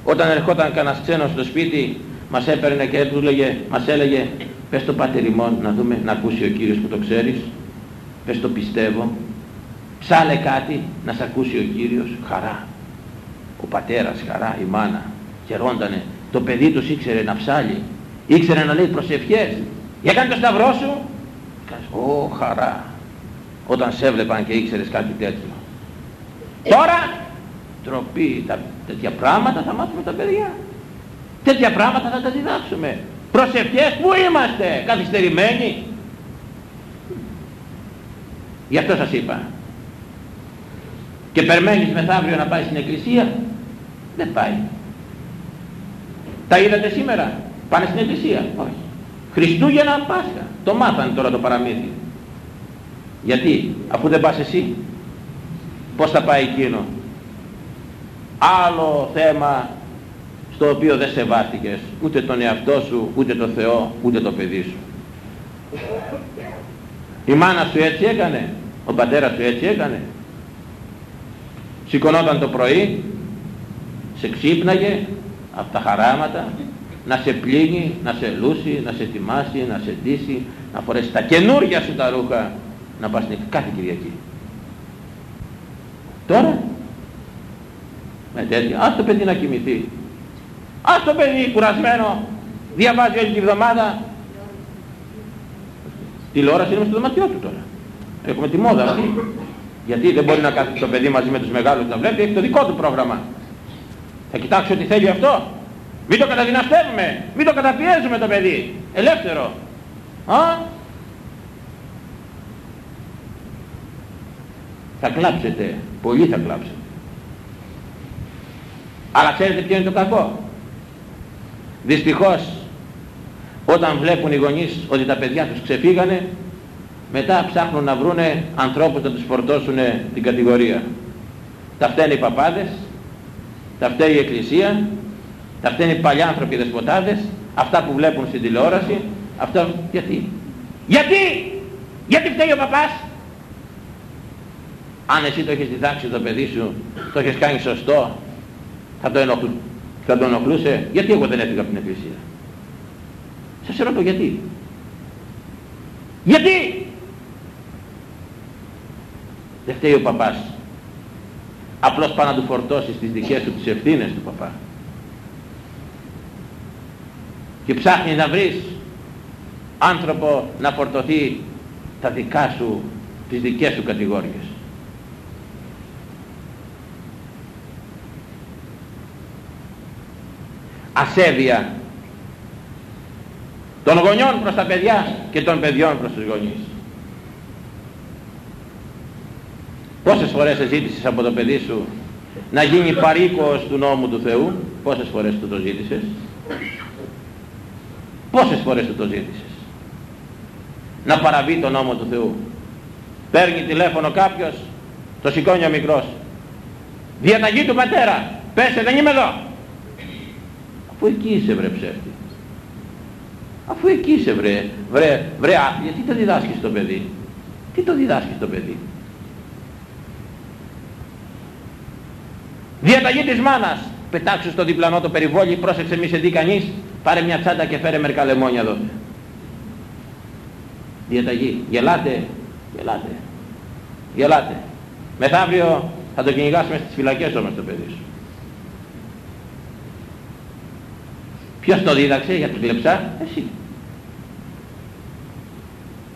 όταν ερχόταν κανένας ξένος στο σπίτι μας έπαιρνε και τους λέγε, μας έλεγε πες το πατέρ να δούμε να ακούσει ο Κύριος που το ξέρεις. Πες το πιστεύω. Ψάλε κάτι να σε ακούσει ο Κύριος. Χαρά. Ο πατέρας χαρά η μάνα χαιρόντανε. Το παιδί τους ήξερε να ψάλει. Ήξερε να λέει προσευχές. Για κάνει το σταυρό σου ω χαρά όταν σε έβλεπαν και ήξερες κάτι τέτοιο. Τώρα τροπή τα, τέτοια πράγματα θα μάθουμε τα παιδιά. Τέτοια πράγματα θα τα διδάξουμε. Προσευχές που είμαστε καθυστερημένοι. Γι' αυτό σας είπα. Και περιμένεις μεθαύριο να πάει στην εκκλησία; Δεν πάει. Τα είδατε σήμερα; Πάνε στην εκκλησία; Όχι. Χριστούγεννα Πάσχα. Το μάθανε τώρα το παραμύθι γιατί αφού δεν πας εσύ πως θα πάει εκείνο; Άλλο θέμα στο οποίο δεν σεβάστηκες ούτε τον εαυτό σου ούτε το Θεό ούτε το παιδί σου. Η μάνα σου έτσι έκανε ο πατέρας σου έτσι έκανε. Σηκωνόταν το πρωί σε ξύπναγε από τα χαράματα να σε πλύνει, να σε λούσει, να σε ετοιμάσει, να σε ντύσει, να φορέσει τα καινούργια σου τα ρούχα, να πας στην κάθε Κυριακή. Τώρα, με τέτοια, ας το παιδί να κοιμηθεί. Ας το παιδί κουρασμένο, διαβάζει όλη τη βδομάδα. Τηλεόραση είναι στο δωματιό του τώρα. Έχουμε τη μόδα αυτή. Γιατί δεν μπορεί να κάθεται το παιδί μαζί με τους μεγάλους να βλέπει, έχει το δικό του πρόγραμμα. Θα κοιτάξει ότι θέλει αυτό. Μην το καταδυναστεύουμε, μην το καταπιέζουμε το παιδί. Ελεύθερο. Α; Θα κλάψετε, πολύ θα κλάψετε. Αλλά ξέρετε ποιο είναι το κακό; Δυστυχώς όταν βλέπουν οι γονείς ότι τα παιδιά τους ξεφύγανε μετά ψάχνουν να βρούνε ανθρώπους να τους φορτώσουν την κατηγορία. Τα φταίνε οι παπάδες, τα φταίει η Εκκλησία, τα φταίνε οι παλιά άνθρωποι δεσποτάδες, αυτά που βλέπουν στην τηλεόραση, αυτά γιατί; Γιατί, γιατί φταίει ο παπάς; Αν εσύ το έχεις διδάξει το παιδί σου, το έχεις κάνει σωστό, θα το, ενοχλού, θα το ενοχλούσε, γιατί εγώ δεν έφυγα από την Εκκλησία; Σας ρωτώ γιατί; Γιατί; Δεν φταίει ο παπάς. Απλώς πάει να του φορτώσεις τις δικές του τις ευθύνες του παπά. Και ψάχνει να βρεις άνθρωπο να φορτωθεί τα δικά σου, τις δικές σου κατηγόριες. Ασέβεια των γονιών προς τα παιδιά και των παιδιών προς τους γονείς. Πόσες φορές ζήτησες από το παιδί σου να γίνει παρήκοος του νόμου του Θεού, πόσες φορές του το ζήτησες; Πόσες φορές του το ζήτησες; Να παραβεί τον νόμο του Θεού. Παίρνει τηλέφωνο κάποιος, το σηκώνει ο μικρός. Διαταγή του πατέρα, πέσε δεν είμαι εδώ. Αφού εκεί είσαι βρε ψεύτη. Αφού εκεί είσαι βρε, βρε, βρε άθλια, τι το διδάσκεις στο παιδί; Τι το διδάσκεις στο παιδί; Διαταγή της μάνας. Πετάξου στο διπλανό το περιβόλι, πρόσεξε μη σε δει κανείς, πάρε μια τσάντα και φέρε μερικά λεμόνια εδώ. Διαταγή. Γελάτε, γελάτε, γελάτε. Μεθαύριο θα το κυνηγάσουμε στις φυλακές όμως το παιδί σου. Ποιος το δίδαξε για τους κλεψά, εσύ.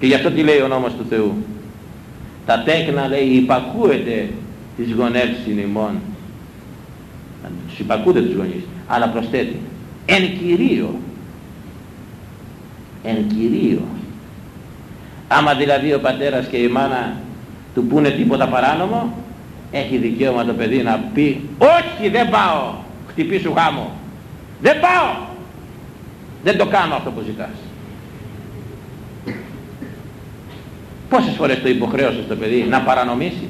Και γι' αυτό τι λέει ο νόμος του Θεού. Τα τέκνα λέει υπακούεται τις γονεύσεις ημών τους υπακούτε τους γονείς αλλά προσθέτει εν κυρίω εν κυρίω άμα δηλαδή ο πατέρας και η μάνα του πούνε τίποτα παράνομο έχει δικαίωμα το παιδί να πει όχι δεν πάω χτυπήσου γάμο. Δεν πάω. Δεν το κάνω αυτό που ζητάς. Πόσες φορές το υποχρέωσες το παιδί να παρανομήσει;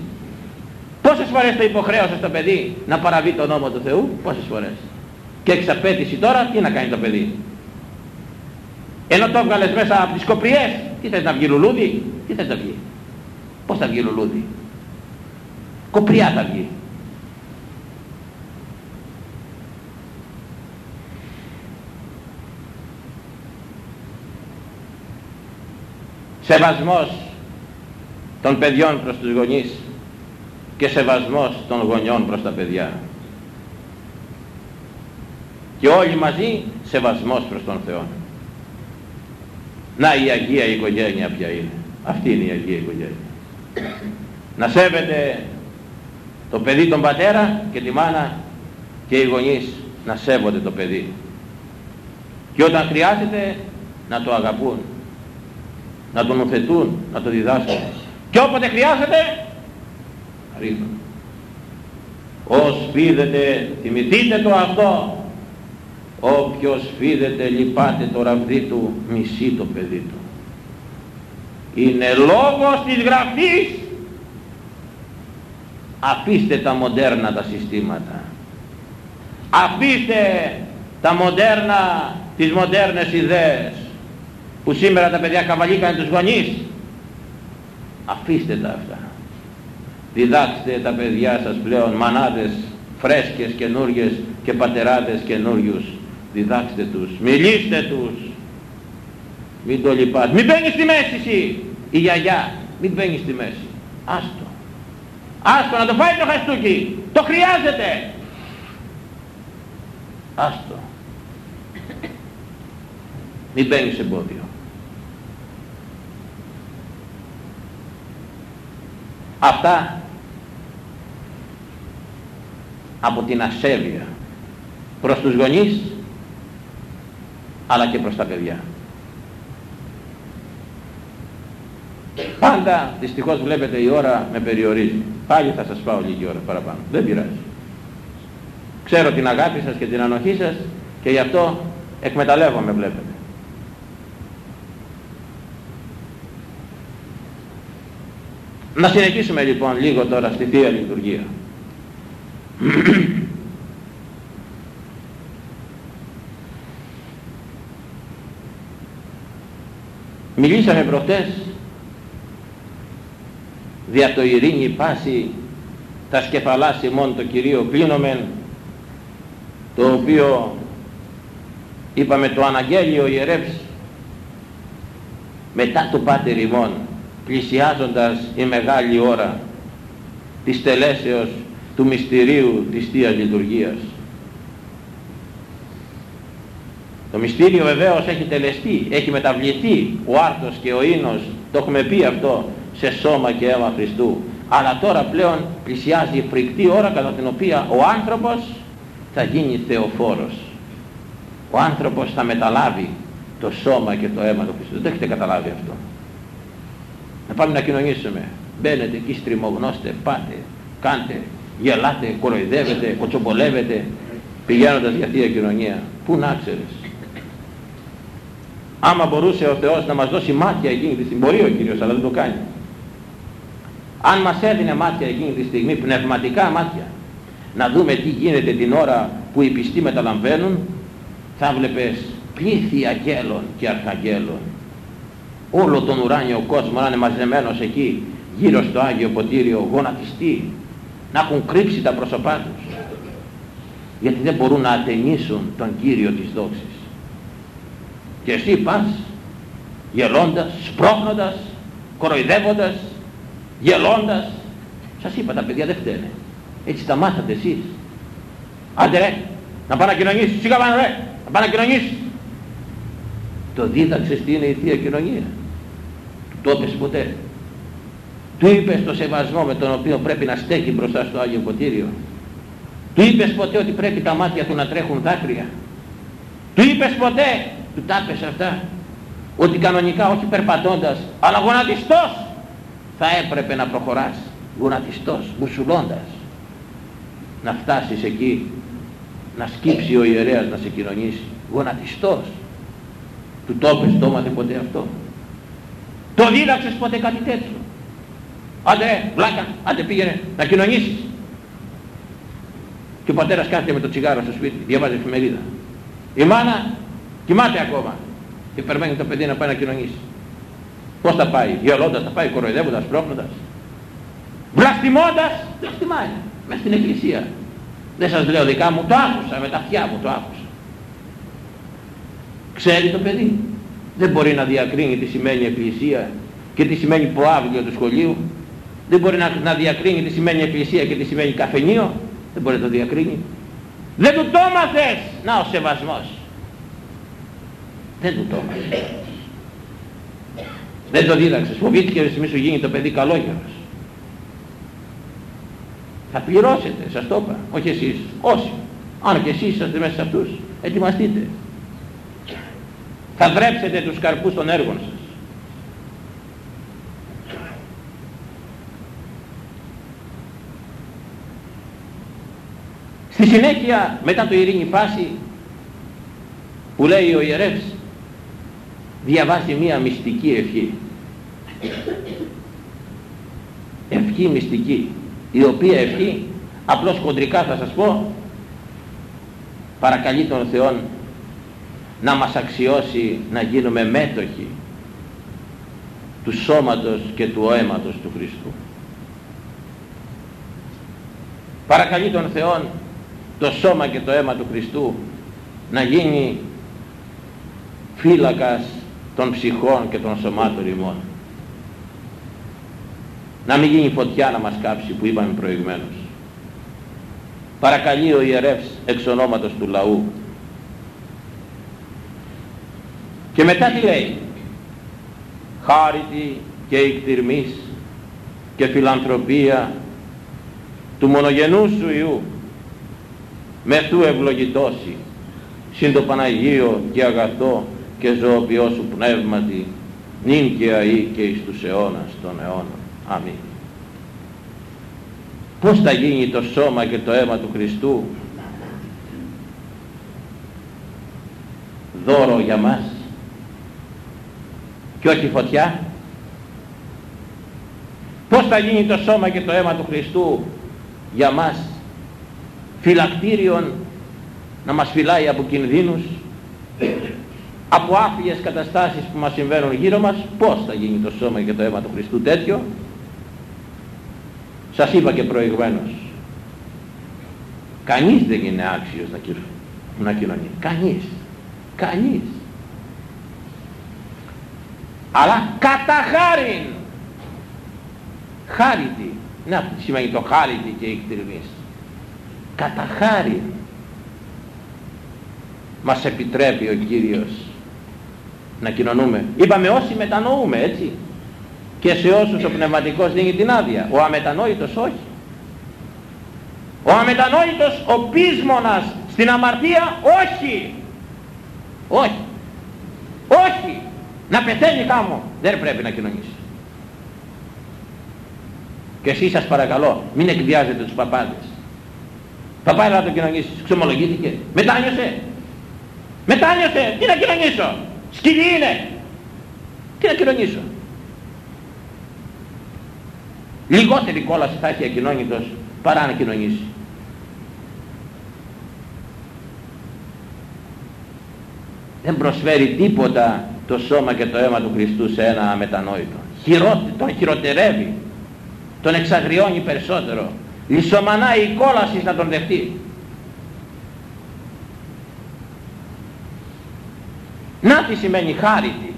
Πόσες φορές το υποχρέωσες το παιδί να παραβεί τον νόμο του Θεού; Πόσες φορές; Και εξαπέτηση τώρα τι να κάνει το παιδί; Ενώ το έβγαλες μέσα από τις κοπριές. Τι θες να βγει λουλούδι; Τι θες να βγει; Πώς θα βγει λουλούδι; Κοπριά θα βγει. Σεβασμός των παιδιών προς τους γονείς και σεβασμός των γονιών προς τα παιδιά. Και όλοι μαζί σεβασμός προς τον Θεό. Να η Αγία οικογένεια ποια είναι. Αυτή είναι η Αγία οικογένεια. Να σέβεται το παιδί τον πατέρα και τη μάνα και οι γονείς να σέβονται το παιδί. Και όταν χρειάζεται να το αγαπούν, να τον οθετούν, να το διδάσκουν. Και όποτε χρειάζεται, ρίχνουν. Ως φίδεται, θυμηθείτε το αυτό, όποιος φίδεται λυπάται το ραβδί του, μισεί το παιδί του. Είναι λόγος της γραφής. Αφήστε τα μοντέρνα τα συστήματα. Αφήστε τα μοντέρνα, τις μοντέρνες ιδέες που σήμερα τα παιδιά καβαλήκαν τους γονείς. Αφήστε τα αυτά. Διδάξτε τα παιδιά σας πλέον μανάδες φρέσκες καινούργιες και πατεράδες καινούριους. Διδάξτε τους. Μιλήστε τους. Μην το λυπάτε. Μην μπαίνεις στη μέση εσύ. Η γιαγιά. Μην μπαίνεις στη μέση. Άστο. Άστο να το φάει το χαστούκι. Το χρειάζεται. Άστο. Μην μπαίνεις εμπόδιο. Αυτά από την ασέβεια προς τους γονείς αλλά και προς τα παιδιά. Πάντα δυστυχώς βλέπετε η ώρα με περιορίζει. Πάλι θα σας πάω λίγη ώρα παραπάνω. Δεν πειράζει. Ξέρω την αγάπη σας και την ανοχή σας και γι' αυτό εκμεταλλεύομαι βλέπετε. Να συνεχίσουμε λοιπόν λίγο τώρα στη Θεία Λειτουργία. Μιλήσαμε προχτές δια το ειρήνη πάση τα σκεφαλάς ημών το Κυρίο κλείνομεν το οποίο είπαμε το Αναγγέλιο ιερεύς μετά το Πάτερ ημών πλησιάζοντας η μεγάλη ώρα της τελέσεως του μυστηρίου της Θείας Λειτουργίας. Το μυστήριο βεβαίως έχει τελεστεί, έχει μεταβληθεί ο άρτος και ο ίνος, το έχουμε πει αυτό, σε σώμα και αίμα Χριστού. Αλλά τώρα πλέον πλησιάζει η φρικτή ώρα κατά την οποία ο άνθρωπος θα γίνει θεοφόρος. Ο άνθρωπος θα μεταλάβει το σώμα και το αίμα του Χριστού. Δεν το έχετε καταλάβει αυτό να πάμε να κοινωνήσουμε. Μπαίνετε εκεί, στριμωγνώστε, πάτε, κάντε, γελάτε, κοροϊδεύετε, κοτσομπολεύετε, πηγαίνοντας για Θεία Κοινωνία. Πού να ξέρεις. Άμα μπορούσε ο Θεός να μας δώσει μάτια εκείνη τη στιγμή, μπορεί ο Κύριος, αλλά δεν το κάνει. Αν μας έδινε μάτια εκείνη τη στιγμή, πνευματικά μάτια, να δούμε τι γίνεται την ώρα που οι πιστοί μεταλαμβάνουν, θα βλέπεις πλήθη αγγέλων και αρχαγγέλων όλο τον ουράνιο κόσμο να είναι μαζεμένος εκεί γύρω στο Άγιο Ποτήριο γονατιστοί να έχουν κρύψει τα πρόσωπά τους γιατί δεν μπορούν να ατενίσουν τον Κύριο της δόξης. Και εσύ πας γελώντας, σπρώχνοντας κοροϊδεύοντας γελώντας. Σας είπα τα παιδιά δεν φταίνε. Έτσι τα μάθατε εσείς. Άντε ρε να πάνε να κοινωνήσεις σιγά πάνε ρε να πάνε να κοινωνήσεις το δίδαξες τι είναι η Θεία Κοινωνία το είπες ποτέ. Του είπες το σεβασμό με τον οποίο πρέπει να στέκει μπροστά στο Άγιο Ποτήριο. Του είπες ποτέ ότι πρέπει τα μάτια του να τρέχουν δάκρυα. Του είπες ποτέ, του τα είπες αυτά, ότι κανονικά όχι περπατώντας, αλλά γονατιστός θα έπρεπε να προχωράς. Γονατιστός, μπουσουλώντας. Να φτάσεις εκεί να σκύψει ο ιερέας να σε κοινωνήσει. Γονατιστός. Του το έπες, το έμαθε ποτέ αυτό. Το δίδαξες ποτέ κάτι τέτοιο; Άντε, βλάκα, άντε πήγαινε να κοινωνήσεις. Και ο πατέρας κάθεται με το τσιγάρο στο σπίτι, διαβάζει εφημερίδα. Η μάνα κοιμάται ακόμα και περιμένει το παιδί να πάει να κοινωνήσει. Πώς θα πάει, γελώντας θα πάει, κοροϊδεύοντας, πρόχνοντας. Βλαστημώντας, βλαστημάει, μέσα στην εκκλησία. Δεν σας λέω δικά μου, το άκουσα, με τα αυτιά μου το άκουσα. Ξέρει το παιδί; Δεν μπορεί να διακρίνει τι σημαίνει εκκλησία και τι σημαίνει προάβλιο του σχολείου. Δεν μπορεί να, να διακρίνει τι σημαίνει εκκλησία και τι σημαίνει καφενείο. Δεν μπορεί να το διακρίνει. Δεν του το έμαθες. Να ο σεβασμός. Δεν του το έμαθες. Δεν το δίδαξες. Φοβήθηκε μη σου γίνει το παιδί καλόγερος. Θα πληρώσετε, σας το είπα. Όχι εσείς. Όσοι. Αν και εσείς είσαστε μέσα σε αυτούς. Ετοιμαστείτε. Θα δρέψετε τους καρπούς των έργων σας. Στη συνέχεια μετά το ειρήνη πάση που λέει ο ιερεύς διαβάζει μία μυστική ευχή. Ευχή μυστική η οποία ευχή απλώς χοντρικά θα σας πω παρακαλεί τον Θεό να μας αξιώσει να γίνουμε μέτοχοι του σώματος και του αίματος του Χριστού. Παρακαλεί τον Θεό το σώμα και το αίμα του Χριστού να γίνει φύλακας των ψυχών και των σωμάτων ημών. Να μην γίνει φωτιά να μας κάψει που είπαμε προηγουμένως. Παρακαλεί ο ιερεύς εξ ονόματος του λαού. Και μετά τι λέει; Χάρητη και εκτιρμής και φιλανθρωπία του μονογενού σου Ιού μεθού ευλογητώσει συν το Παναγίο και αγαθό και ζωοποιό σου πνεύματι νυν και αΐ και εις τους αιώνας των αιώνων. Αμήν. Πώς θα γίνει το σώμα και το αίμα του Χριστού; Δώρο για μας και όχι φωτιά. Πώς θα γίνει το σώμα και το αίμα του Χριστού για μας φυλακτήριον να μας φυλάει από κινδύνους από άφιες καταστάσεις που μας συμβαίνουν γύρω μας πως θα γίνει το σώμα και το αίμα του Χριστού τέτοιο. Σας είπα και προηγουμένως κανείς δεν είναι άξιος να, να κοινωνεί. Κανείς. Κανείς αλλά κατά χάριν. Χάρητη. Να σημαίνει το χάρητη και η εκτριμής κατά χάριν. Μας επιτρέπει ο Κύριος να κοινωνούμε. Είπαμε όσοι μετανοούμε έτσι. Και σε όσους ο πνευματικός δίνει την άδεια. Ο αμετανόητος όχι. Ο αμετανόητος ο πείσμονας στην αμαρτία όχι. Όχι. Όχι να πεθαίνει κάμω. Δεν πρέπει να κοινωνήσει και εσείς σας παρακαλώ μην εκβιάζετε τους παπάδες. Παπά να το κοινωνήσεις. Ξομολογήθηκε μετάνιωσε μετάνιωσε τι να κοινωνήσω. Σκυλί είναι. Τι να κοινωνήσω. Λιγότερη κόλαση θα έχει ακοινώνητος παρά να κοινωνήσει. Δεν προσφέρει τίποτα το σώμα και το αίμα του Χριστού σε ένα αμετανόητο. τον χειροτερεύει, τον εξαγριώνει περισσότερο. Λισομανάει η κόλασης να τον δεχτεί. Να τι σημαίνει χάρητη.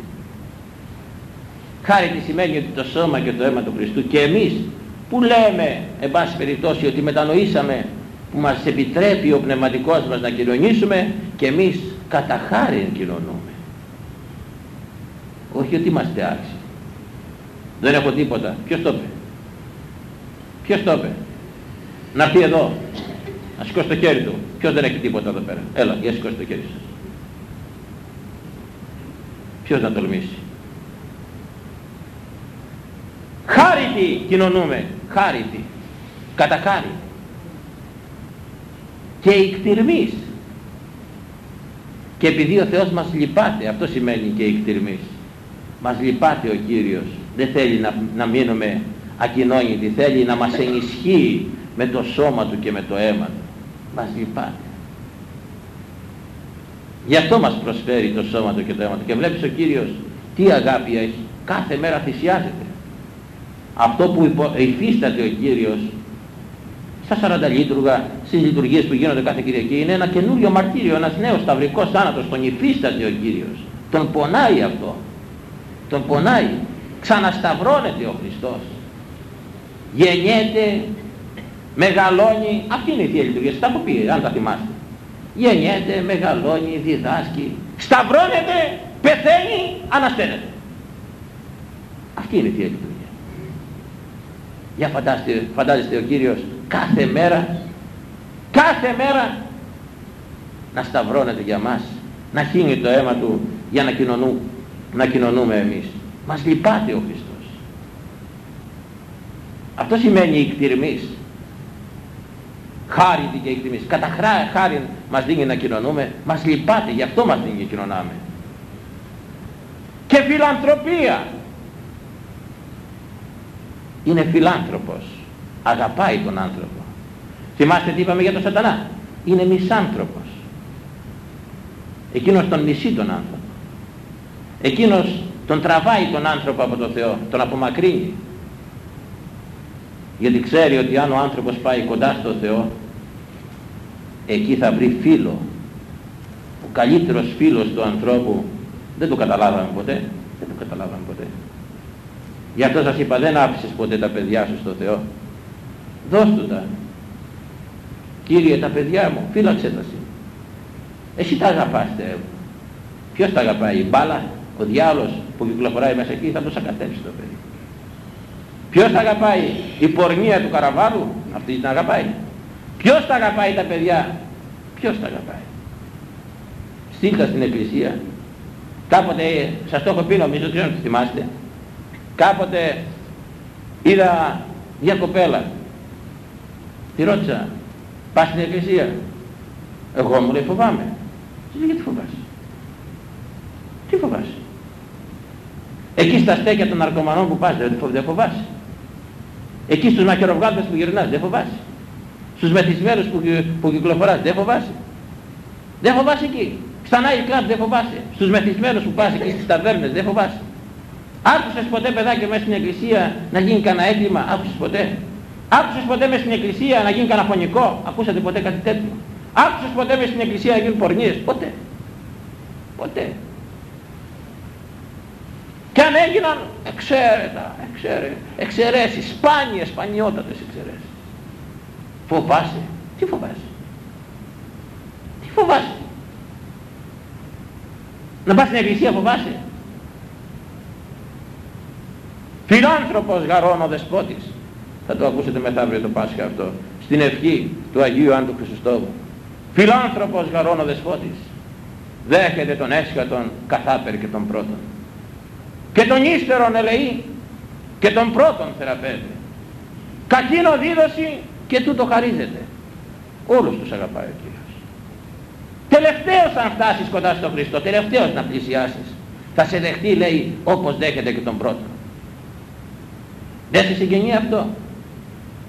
Χάρητη σημαίνει ότι το σώμα και το αίμα του Χριστού και εμείς που λέμε εν πάση περιπτώσει ότι μετανοήσαμε που μας επιτρέπει ο πνευματικός μας να κοινωνήσουμε και εμείς κατά χάρη κοινωνούμε όχι ότι είμαστε άξιοι. Δεν έχω τίποτα. Ποιος το είπε; Ποιος το είπε; Να πει εδώ. Να σηκώσει το χέρι του. Ποιος δεν έχει τίποτα εδώ πέρα; Έλα για σηκώσει το χέρι σας. Ποιος να τολμήσει; Χάρητη κοινωνούμε. Χάρητη. Κατά χάρη. Και εκτιρμής και επειδή ο Θεός μας λυπάται αυτό σημαίνει και η εκτιρμής μας λυπάται ο Κύριος. Δεν θέλει να, να μείνουμε ακοινώνητοι. Θέλει να μας ενισχύει με το σώμα του και με το αίμα του. Μας λυπάται. Γι' αυτό μας προσφέρει το σώμα του και το αίμα του. Και βλέπεις ο Κύριος τι αγάπη έχει. Κάθε μέρα θυσιάζεται. Αυτό που υφίσταται ο Κύριος στα 40 λίτουργα, στις λειτουργίες που γίνονται κάθε Κυριακή είναι ένα καινούριο μαρτύριο, ένας νέος σταυρικός θάνατος, τον υφίσταται ο Κύριος. Τον πονάει αυτό. Τον πονάει. Ξανασταυρώνεται ο Χριστός. Γεννιέται, μεγαλώνει, αυτή είναι η Θεία Λειτουργία, τα έχω πει, αν τα θυμάστε. Γεννιέται, μεγαλώνει, διδάσκει, σταυρώνεται, πεθαίνει, ανασταίνεται. Αυτή είναι η Θεία Λειτουργία. Για φαντάστε, φαντάζεστε ο Κύριος κάθε μέρα, κάθε μέρα να σταυρώνεται για μας, να χύνει το αίμα Του για να, κοινωνού, να κοινωνούμε εμείς. Μας λυπάται ο Χριστός. Αυτό σημαίνει η εκτιρμής. Χάρη και εκτιμής. Κατά χάρη μας δίνει να κοινωνούμε, μας λυπάται, γι' αυτό μας δίνει και κοινωνάμε. Και φιλανθρωπία είναι φιλάνθρωπος αγαπάει τον άνθρωπο θυμάστε τι είπαμε για τον σατανά είναι μισάνθρωπος εκείνος τον μισεί τον άνθρωπο εκείνος τον τραβάει τον άνθρωπο από τον Θεό τον απομακρύνει γιατί ξέρει ότι αν ο άνθρωπος πάει κοντά στο Θεό εκεί θα βρει φίλο ο καλύτερος φίλος του ανθρώπου δεν το καταλάβαμε ποτέ δεν το καταλάβαμε ποτέ Γι' αυτό σας είπα δεν άφησες ποτέ τα παιδιά σου στο Θεό. Δώσ' του τα. Κύριε τα παιδιά μου, φύλαξε τα εσύ. Εσύ τα αγαπάς Θεέ Ποιος τα αγαπάει, η μπάλα, ο διάολος που κυκλοφοράει μέσα εκεί θα το σακατέψει το παιδί. Ποιος τα αγαπάει, η πορνεία του καραβάλου, αυτή την αγαπάει. Ποιος τα αγαπάει τα παιδιά, ποιος τα αγαπάει; Στείλτα στην εκκλησία. Κάποτε σας το έχω πει νομίζω, δεν ξέρω αν το θυμάστε κάποτε είδα μια κοπέλα τη ρώτησα πας στην εκκλησία; Εγώ μου λέει φοβάμαι τι γιατί φοβάσαι; Τι φοβάσαι; Εκεί στα στέκια των ναρκωμανών που πας δεν φοβάσαι εκεί στους μακεροβγάλτες που γυρνάς δεν φοβάσαι στους μεθυσμένους που, που κυκλοφοράς δεν φοβάσαι δεν φοβάσαι εκεί στα night club δεν φοβάσαι στους μεθυσμένους που πας εκεί στις ταβέρνες δεν φοβάσαι Άκουσες ποτέ παιδάκι μέσα στην εκκλησία να γίνει κανένα έγκλημα, άκουσες ποτέ; Άκουσες ποτέ μέσα στην εκκλησία να γίνει κανένα φωνικό, ακούσατε ποτέ κάτι τέτοιο; Άκουσες ποτέ μέσα στην εκκλησία να γίνουν πορνίες, ποτέ. Ποτέ. Και αν έγιναν εξαίρετα, εξαίρετα, εξαιρέσεις, σπάνιες, σπανιότατες εξαιρέσεις. Φοβάσαι. Τι φοβάσαι; Τι φοβάσαι; Να πας στην εκκλησία φοβάσαι; Φιλάνθρωπος γαρών ο δεσπότης. Θα το ακούσετε μετά αύριο το Πάσχα αυτό. Στην ευχή του Αγίου Άντου Χρυσοστόμου. Φιλάνθρωπος γαρών ο δεσπότης. Δέχεται τον έσχατον καθάπερ και τον πρώτον. Και τον ύστερον ελεεί και τον πρώτον θεραπεύει. Κακίνο δίδωση και τούτο χαρίζεται. Όλους τους αγαπάει ο Κύριος. Τελευταίος αν φτάσεις κοντά στον Χριστό, τελευταίος να πλησιάσεις. Θα σε δεχτεί λέει όπως δέχεται και τον πρώτον. Δεν σε συγγενεί αυτό.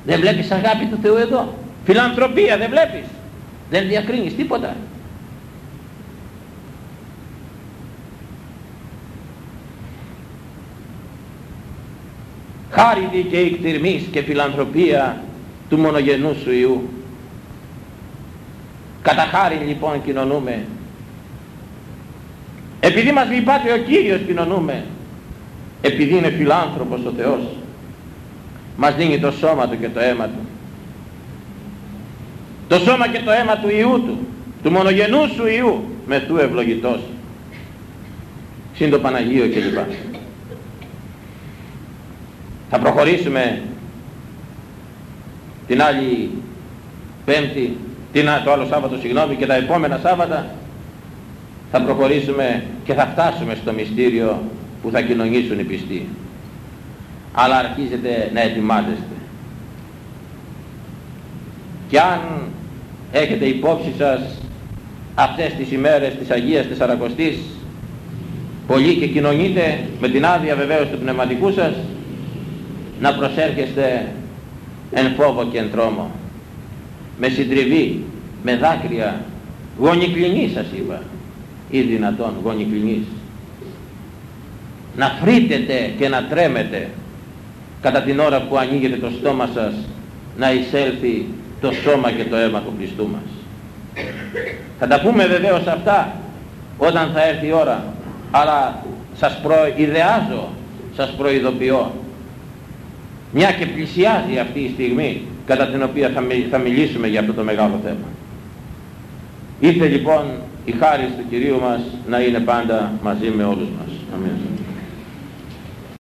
Δεν βλέπεις αγάπη του Θεού εδώ. Φιλανθρωπία δεν βλέπεις. Δεν διακρίνεις τίποτα. Χάριδη και εκτιρμής και φιλανθρωπία του μονογενού σου Ιού. Κατά χάρη λοιπόν κοινωνούμε. Επειδή μας λυπάται ο Κύριος κοινωνούμε. Επειδή είναι φιλάνθρωπος ο Θεός μας δίνει το σώμα του και το αίμα του το σώμα και το αίμα του Ιού του του μονογενού σου Ιού με του ευλογητός συν το Παναγίο κλπ θα προχωρήσουμε την άλλη πέμπτη την, το άλλο Σάββατο συγγνώμη και τα επόμενα Σάββατα θα προχωρήσουμε και θα φτάσουμε στο μυστήριο που θα κοινωνήσουν οι πιστοί αλλά αρχίζετε να ετοιμάζεστε. Και αν έχετε υπόψη σας αυτές τις ημέρες της Αγίας Τεσσαρακοστής πολύ και κοινωνείτε με την άδεια βεβαίως του πνευματικού σας να προσέρχεστε εν φόβο και εν τρόμο. Με συντριβή, με δάκρυα γονικλινή σας είπα ή δυνατόν γονικλινής να φρύτετε και να τρέμετε κατά την ώρα που ανοίγετε το στόμα σας να εισέλθει το σώμα και το αίμα του Χριστού μας. Θα τα πούμε βεβαίως αυτά όταν θα έρθει η ώρα, αλλά σας προειδεάζω, σας προειδοποιώ, μια και πλησιάζει αυτή η στιγμή κατά την οποία θα μιλήσουμε για αυτό το μεγάλο θέμα. Ήρθε λοιπόν η χάρη του Κυρίου μας να είναι πάντα μαζί με όλους μας. Αμήν.